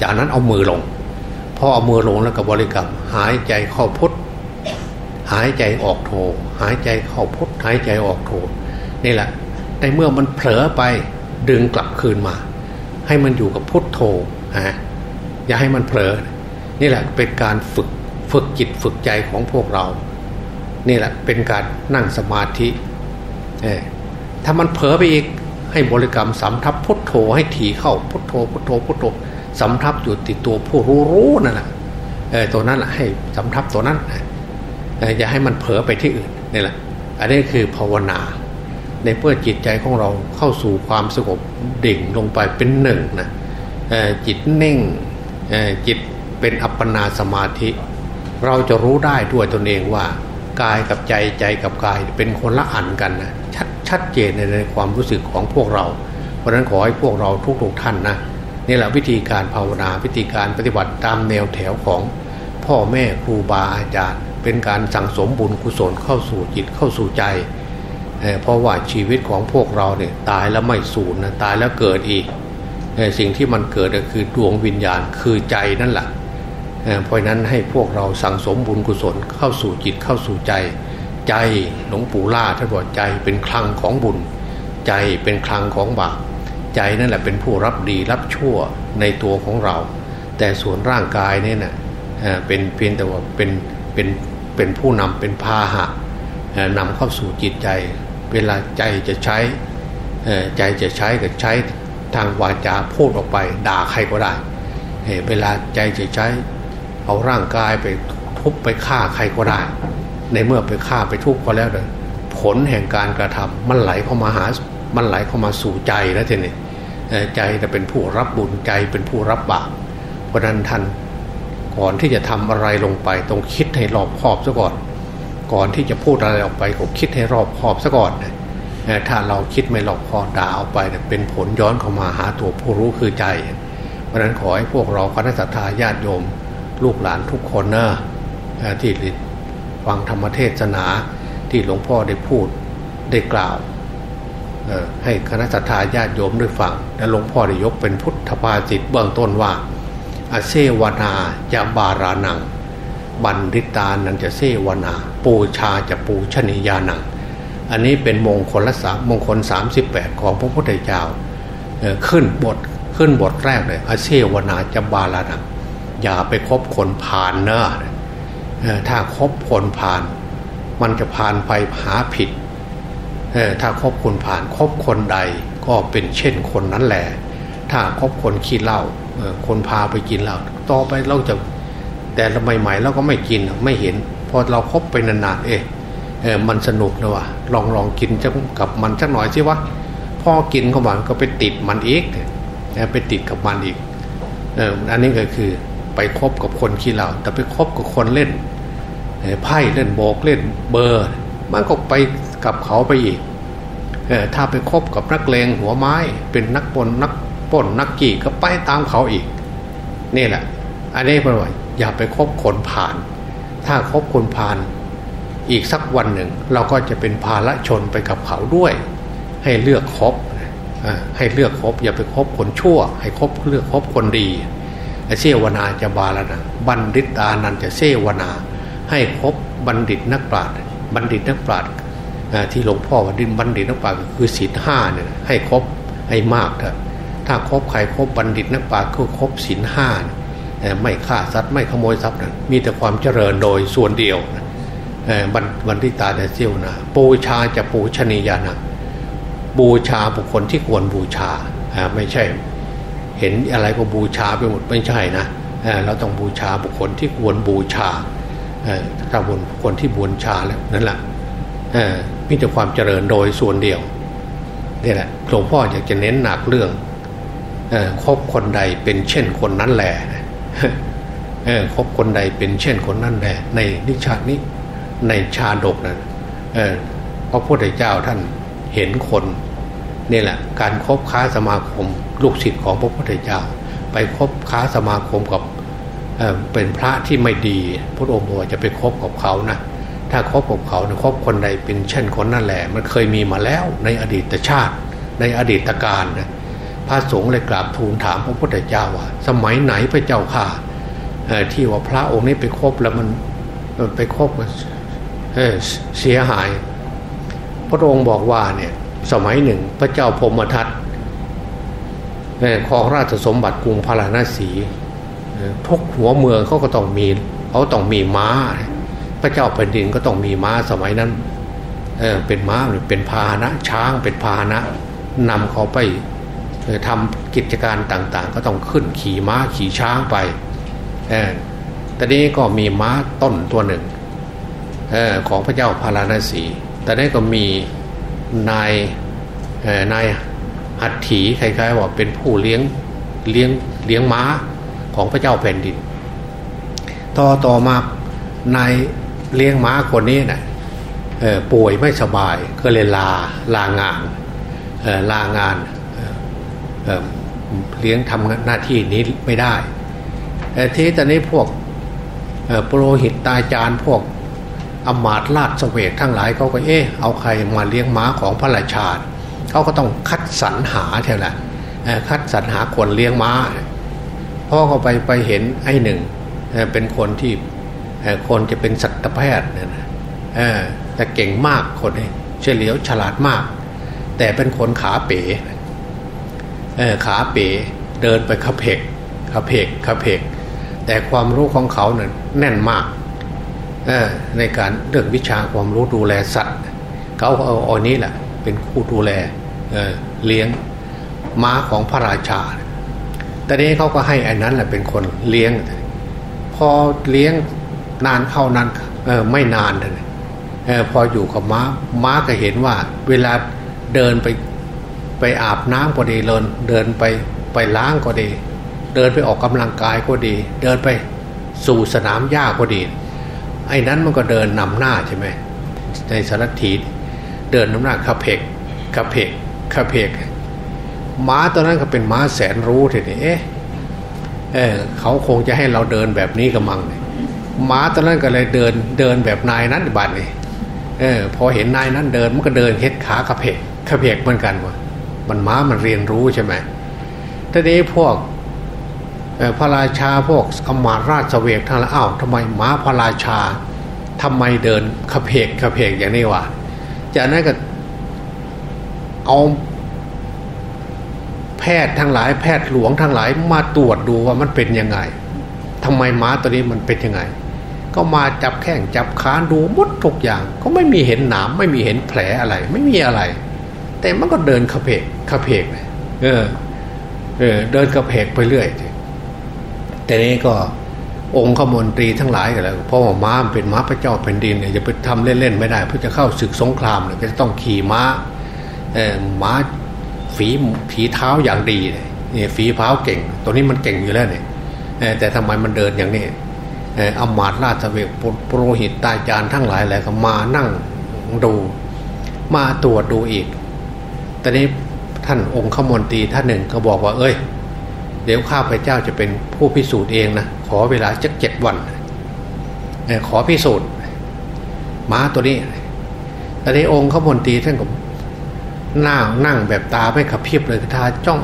จากนั้นเอามือลงพอเอามือลงแล้วก็บริกรรมหายใจเข้าพุทหายใจออกโธหายใจเข้าพุทหายใจออกโธนี่แหละในเมื่อมันเผลอไปดึงกลับคืนมา ให้มันอยู่กับพุทโธฮะอย่าให้มันเผลอ นี่แหละเป็นการฝึกฝึกจิตฝึกใจของพวกเรา นี่แหละเป็นการนั่งสมาธิเอถ้ามันเผลอไปอีกให้บริกรรมสำทับพุทโธให้ถี่เข้าพุทโธพุทโธพุทโธสำทับอยู่ติดตัวผู้รู้รู้นั่นแหละเออตัวนั้นแหละให้สำทับตัวนั้นอย่าให้มันเผลอไปที่อื่นนี่แหละ อันนี้คือภาวนา ในเพื่อจิตใจของเราเข้าสู่ความสงบดิ่งลงไปเป็นหนึ่งนะจิตนิ่งจิตเป็นอัปปนาสมาธิ เราจะรู้ได้ด้วยตนเองว่ากายกับใจใจกับกายเป็นคนละอันกันนะชัดชัดเจนในความรู้สึกของพวกเรา เพราะนั้นขอให้พวกเราทุกๆท่านนะนี่แหละวิธีการภาวนาวิธีการปฏิบัติตามแนวแถวของพ่อแม่ครูบาอาจารย์ เป็นการสั่งสมบุญกุศลเข้าสู่จิตเข้าสู่ใจ เพราะว่าชีวิตของพวกเราเนี่ยตายแล้วไม่สูญนะตายแล้วเกิดอีกสิ่งที่มันเกิดก็คือดวงวิญญาณคือใจนั่นแหละเพราะนั้นให้พวกเราสั่งสมบุญกุศลเข้าสู่จิตเข้าสู่ใจ ใจหลวงปู่ล่าท่านบอกใจเป็นคลังของบุญ ใจเป็นคลังของบาปใจนั่นแหละเป็นผู้รับดีรับชั่วในตัวของเรา แต่ส่วนร่างกายเนี่ยนะเป็นเพียงแต่ว่าเป็นเป็นเป็นผู้นำเป็นพาหะนำเข้าสู่จิตใจ เวลาใจจะใช้ใจจะใช้ก็ใช้ทางวาจาพูดออกไป ด่าใครก็ได้เวลาใจจะใช้ เอาร่างกายไปทุบไปฆ่าใครก็ได้ ในเมื่อไปฆ่าไปทุบก็แล้วเลยผลแห่งการกระทำมันไหลเข้ามาหา มันไหลเข้ามาสู่ใจแล้วทีนี้ใจจะเป็นผู้รับบุญใจเป็นผู้รับบาปเพราะนั้นท่านก่อนที่จะทำอะไรลงไปต้องคิดให้รอบคอบซะก่อน ก่อนที่จะพูดอะไรออกไปก็คิดให้รอบคอบซะก่อนถ้าเราคิดไม่รอบคอบด่าออกไปเป็นผลย้อนเข้ามาหาตัวผู้รู้คือใจ เพราะนั้นขอให้พวกเราคณะสัตยาญาติโยม ลูกหลานทุกคนนะที่ฟังธรรมเทศนาที่หลวงพ่อได้พูดได้กล่าวให้คณะสัตยาญาติโยมได้ฟังและหลวงพ่อได้ยกเป็นพุทธภาษิตเบื้องต้นว่า อเซวนาจะบารานัง บันทิตานันจะเสวนา ปูชาจะปูชนียานัง อันนี้เป็นมงคลละสามมงคล 38 ของพระพุทธเจ้าขึ้นบทขึ้นบทแรกเลยอเสวนาจะบาลานัง อย่าไปคบคนผ่านเนอะถ้าคบคนผ่าน มันจะผ่านไปหาผิดถ้าคบคนผ่านคบคนใดก็เป็นเช่นคนนั้นแหละถ้าคบคนขี้เหล้าคนพาไปกินเหล้าต่อไปเราจะ แต่ใหม่ๆเราก็ไม่กินไม่เห็น พอเราคบไปนานๆเอ๊ะมันสนุกนะวะลองลองกินจะกับมันสักหน่อยสิวะพอกินเข้ามาก็ไปติดมันอีกไปติดกับมันอีกอันนี้ก็คือไปคบกับคนขี้เหล้าแต่ไปคบกับคนเล่นไพ่เล่นโบกเล่นเบอร์ มันก็ไปกับเขาไปอีกถ้าไปคบกับนักเลงหัวไม้เป็นนักปนนักป่นนักกี่ก็ไปตามเขาอีก นี่แหละ อันนี้เป็นว่า อย่าไปคบคนผ่าน ถ้าคบคนผ่าน อีกสักวันหนึ่ง เราก็จะเป็นภาละชนไปกับเขาด้วย ให้เลือกคบให้เลือกคบอย่าไปคบคนชั่ว ให้คบเลือกคบคนดีเสวนาจะบาลนะบัณฑิตานันจะเสวนา ให้คบบัณฑิตนักปราชญ์บัณฑิตนักปราชญ์ที่หลวงพ่อว่าดินบัณฑิตนักปราชญ์คือศีลห้าเนี่ยให้คบให้มากเถอะถ้าคบใครคบบัณฑิตนักปราชญ์ก็คบศีลห้า ไม่ฆ่าสัตว์ไม่ขโมยทรัพย์นะมีแต่ความเจริญโดยส่วนเดียวบันบันทิตาแต่เซียวนะปูชาจะปูชนียานะบูชาบุคคลที่ควรบูชาไม่ใช่ เห็นอะไรก็บูชาไปหมดไม่ใช่นะเราต้องบูชาบุคคลที่ควรบูชาถ้าบุคคลที่บูชาแล้วนั่นแหละมีแต่ความเจริญโดยส่วนเดียวนี่แหละหลวงพ่ออยากจะเน้นหนักเรื่องคบคนใดเป็นเช่นคนนั้นแหละ คบคนใดเป็นเช่นคนนั้นแหละในนิชานี้ในชาดกนั้นพระพุทธเจ้าท่านเห็นคนนี่แหละ การครบค้าสมาคมลูกศิษย์ของพระพุทธเจ้า ไปคบค้าสมาคมกับเเป็นพระที่ไม่ดีพระองค์บอกจะไปคบกับเขานะถ้าคบกับเขานะคบคนใดเป็นเช่นคนนั่นแหละ มันเคยมีมาแล้วในอดีตชาติในอดีตการนะ พระสงฆ์เลยกราบทูลถามพระพุทธเจ้าว่า สมัยไหนพระเจ้าข่าที่ว่าพระองค์นี้ไปคบแล้วมันไปคบเสียหาย พระองค์บอกว่าเนี่ยสมัยหนึ่งพระเจ้าพมทัตของราชสมบัติกรุงพาราณสีทุกหัวเมืองเขาก็ต้องมีเขาต้องมีม้า พระเจ้าแผ่นดินก็ต้องมีม้าสมัยนั้นเเป็นม้าเป็นพาหนะช้างเป็นพาหนะนำเขาไป ทำกิจการต่างๆ ก็ต้องขึ้นขี่ม้าขี่ช้างไปแต่นี้ก็มีม้าต้นตัวหนึ่งอของพระเจ้าพาราณสีแต่นี้ก็มีนายนายหัตถีคล้ายๆว่าเป็นผู้เลี้ยงเลี้ยงเลี้ยงม้าของพระเจ้าแผ่นดิน ต่อต่อมานายเลี้ยงม้าคนนี้นะ่ะป่วยไม่สบายก็เลยลาลางานลางาน เลี้ยงทำหน้าที่นี้ไม่ได้ทีตอนนี้พวกโปรหิตตาจารย์พวกอมาตลาดสเวกทั้งหลายเขาก็เอ๊ะเอาใครมาเลี้ยงม้าของพระราชาเขาก็ต้องคัดสรรหาเท่านั้นคัดสรรหาคนเลี้ยงม้าพ่อเขาไปไปเห็นไอ้หนึ่งเป็นคนที่คนจะเป็นสัตวแพทย์เนี่ยแต่เก่งมากคนนี้เฉลียวฉลาดมาก แต่เป็นคนขาเป๋ ขาเป๋เดินไปขับเพกขับเพกขับเพกแต่ความรู้ของเขาเนี่ยแน่นมากในการเรื่องวิชาความรู้ดูแลสัตว์ เขาเอาอันนี้แหละเป็นผู้ดูแลเเลี้ยงม้าของพระราชา แต่นี้เขาก็ให้อันนั้นแหละเป็นคนเลี้ยง พอเลี้ยงนานเข้านานไม่นานเลยพออยู่กับม้าม้าก็เห็นว่า เวลาเดินไป ไปอาบน้ำก็ดีเดินเดินไปไปล้างก็ดี เดินไปออกกำลังกายก็ดี เดินไปสู่สนามหญ้าก็ดี ไอ้นั้นมันก็เดินนำหน้าใช่ไหมในสารถีเดินนำหน้าขับเพกขับเพกขับเพกม้าตัวนั้นก็เป็นม้าแสนรู้ทีนี้เอ๊ะเออเขาคงจะให้เราเดินแบบนี้กับมังเนี่ยม้าตัวนั้นก็เลยเดินเดินแบบนายนั้นบัดนี่เออพอเห็นนายนั้นเดินมันก็เดินเฮ็ดขาขับเพกขับเพกเหมือนกันวะ มันม้ามันเรียนรู้ใช่ไหมทีนี้พวกพระราชาพวกอมาราชเวกทางละอ้าวทำไมม้าพระราชาทำไมเดินขเพกขเพกอย่างนี้วะจากนั้นก็เอาแพทย์ทั้งหลายแพทย์หลวงทั้งหลายมาตรวจดูว่ามันเป็นยังไงทำไมม้าตัวนี้มันเป็นยังไง ก็มาจับแข้งจับขาดูมดทุกอย่าง ก็ไม่มีเห็นหนามไม่มีเห็นแผลอะไร ไม่มีอะไร แต่มันก็เดินขเพกขเพกเออ เออ เดินขเพกไปเรื่อยแต่นี้ก็องค์ขมนตรีทั้งหลายกันแล้วเพราะว่าม้าเป็นม้าพระเจ้าแผ่นดินเนี่ยจะไปทำเล่นๆไม่ได้เพื่อจะเข้าศึกสงครามเนี่ยก็จะต้องขี่ม้าเออม้าฝีฝีเท้าอย่างดีเนี่ยฝีเท้าเก่ง ตัวนี้มันเก่งอยู่แล้วเนี่ยแต่ทำไมมันเดินอย่างนี้อมาตราชเวกโปรหิตตาจารย์ทั้งหลายแหละก็มานั่งดู มาตรวจดูอีก อนนี้ท่านองค์ขมนตรีท่านหนึ่งก็บอกว่า เอ้ย เดี๋ยวข้าพเจ้าจะเป็นผู้พิสูจน์เองนะขอเวลาจักเจ็ดวันขอพิสูจน์ม้าตัวนี้แต่ในองค์ขมนตรีท่านก็นั่งนั่งแบบตาไม่ขับเพียบเลยท่าจ้อง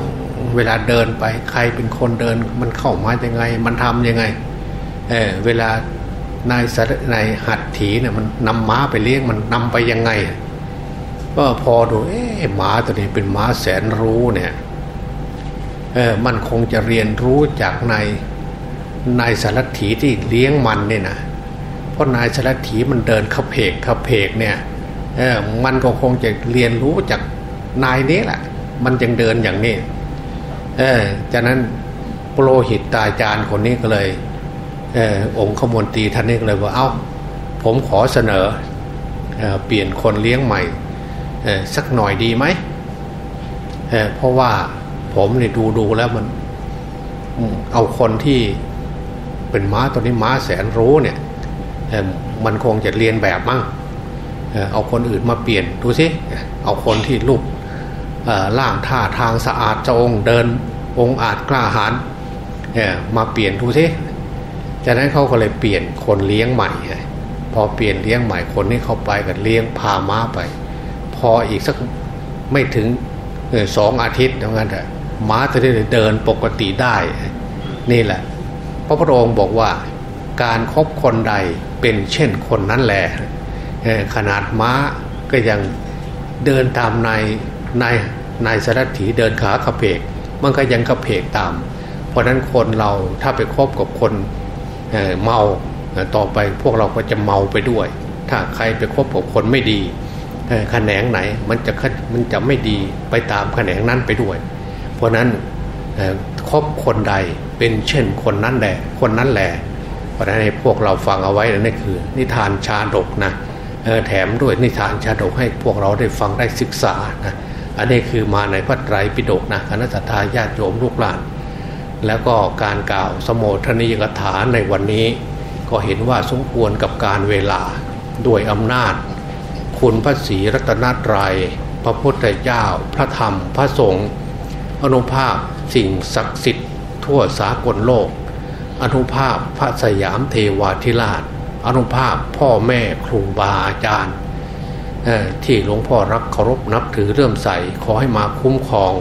เวลาเดินไปใครเป็นคนเดินมันเข้ามายังไง มันทํำยังไงเออเวลานายสัตนายหัดถีเนี่ยมันนำม้าไปเลี้ยงมันนำไปยังไง ก็พอดูเอ๊ะม้าตัวนี้เป็นหมาแสนรู้เนี่ยเออมันคงจะเรียนรู้จากนายนายสารถีที่เลี้ยงมันเนี่ยนะเพราะนายสารถีมันเดินขับเพกขับเพกเนี่ยเออมันก็คงจะเรียนรู้จากนายนี้แหละมันยังเดินอย่างนี้เออจากนั้นโปรหิตตาจารย์คนนี้ก็เลยเออองค์ขมนตรีท่านนี้ก็เลยว่าเอา้าผมขอเสนอเอเปลี่ยนคนเลี้ยงใหม่ สักหน่อยดีไหมเเพราะว่าผมเนี่ยดูดูแล้วมันเอาคนที่เป็นม้าตัวนี้ม้าแสนรู้เนี่ยมันคงจะเรียนแบบมั่งเอาคนอื่นมาเปลี่ยนดูสิเอาคนที่ลูกล่างท่าทางสะอาดจองเดินองอาจกล้าหาญมาเปลี่ยนดูสิจากนั้นเขาก็เลยเปลี่ยนคนเลี้ยงใหม่พอเปลี่ยนเลี้ยงใหม่คนนี้เข้าไปกันเลี้ยงพาม้าไป ออีกสักไม่ถึงสองอาทิตย์เท่านั้นแหละม้าจะได้เดินปกติได้ นี่แหละ พระพุทธองค์บอกว่า การครบคนใดเป็นเช่นคนนั้นแหละขนาดม้าก็ยังเดินตามนายนายนายสารถีเดินขากระเพก มันก็ยังกระเพกตาม เพราะนั้นคนเราถ้าไปคบกับคนเเมาต่อไปพวกเราก็จะเมาไปด้วย ถ้าใครไปคบกับคนไม่ดี แขนงไหนมันจะมันจะไม่ดีไปตามแขนงนั้นไปด้วย เพราะนั้นคบคนใดเป็นเช่นคนนั้นแหละคนนั้นแหละเพราะนั้นให้พวกเราฟังเอาไว้นั่นคือ นิทานชาดกนะแถมด้วยนิทานชาดกให้พวกเราได้ฟังได้ศึกษานะอันนี้คือมาในพระไตรปิฎกนะคณะทาญาติโยมลูกหลาน แล้วก็การกล่าวสมโภชนิยกถาในวันนี้ ก็เห็นว่าสมควรกับการเวลาด้วยอำนาจ คุณพระศรีรัตนตรยัย พระพุทธเจ้า พระธรรม พระสงฆ์ อนุภาพสิ่งศักดิ์สิทธิ์ ทั่วสากลโลก อนุภาพพระสยามเทวาธิราช อนุภาพพ่อแม่ครูบาอาจารย์ ที่หลวงพ่อรักเคารพนับถือเรื่มใส ขอให้มาคุ้มครอง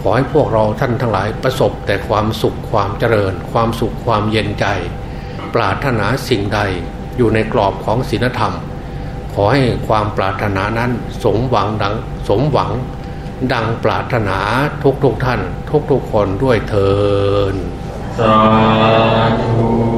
ขอให้พวกเราท่านทั้งหลายประสบแต่ความสุขความเจริญ ความสุขความเย็นใจ ปรารถนาสิ่งใดอยู่ในกรอบของศีลธรรม ขอให้ความปรารถนานั้นสมหวังดังสมหวังดังปรารถนาทุกทุกท่าน ทุกทุกคนด้วยเทอสาธุ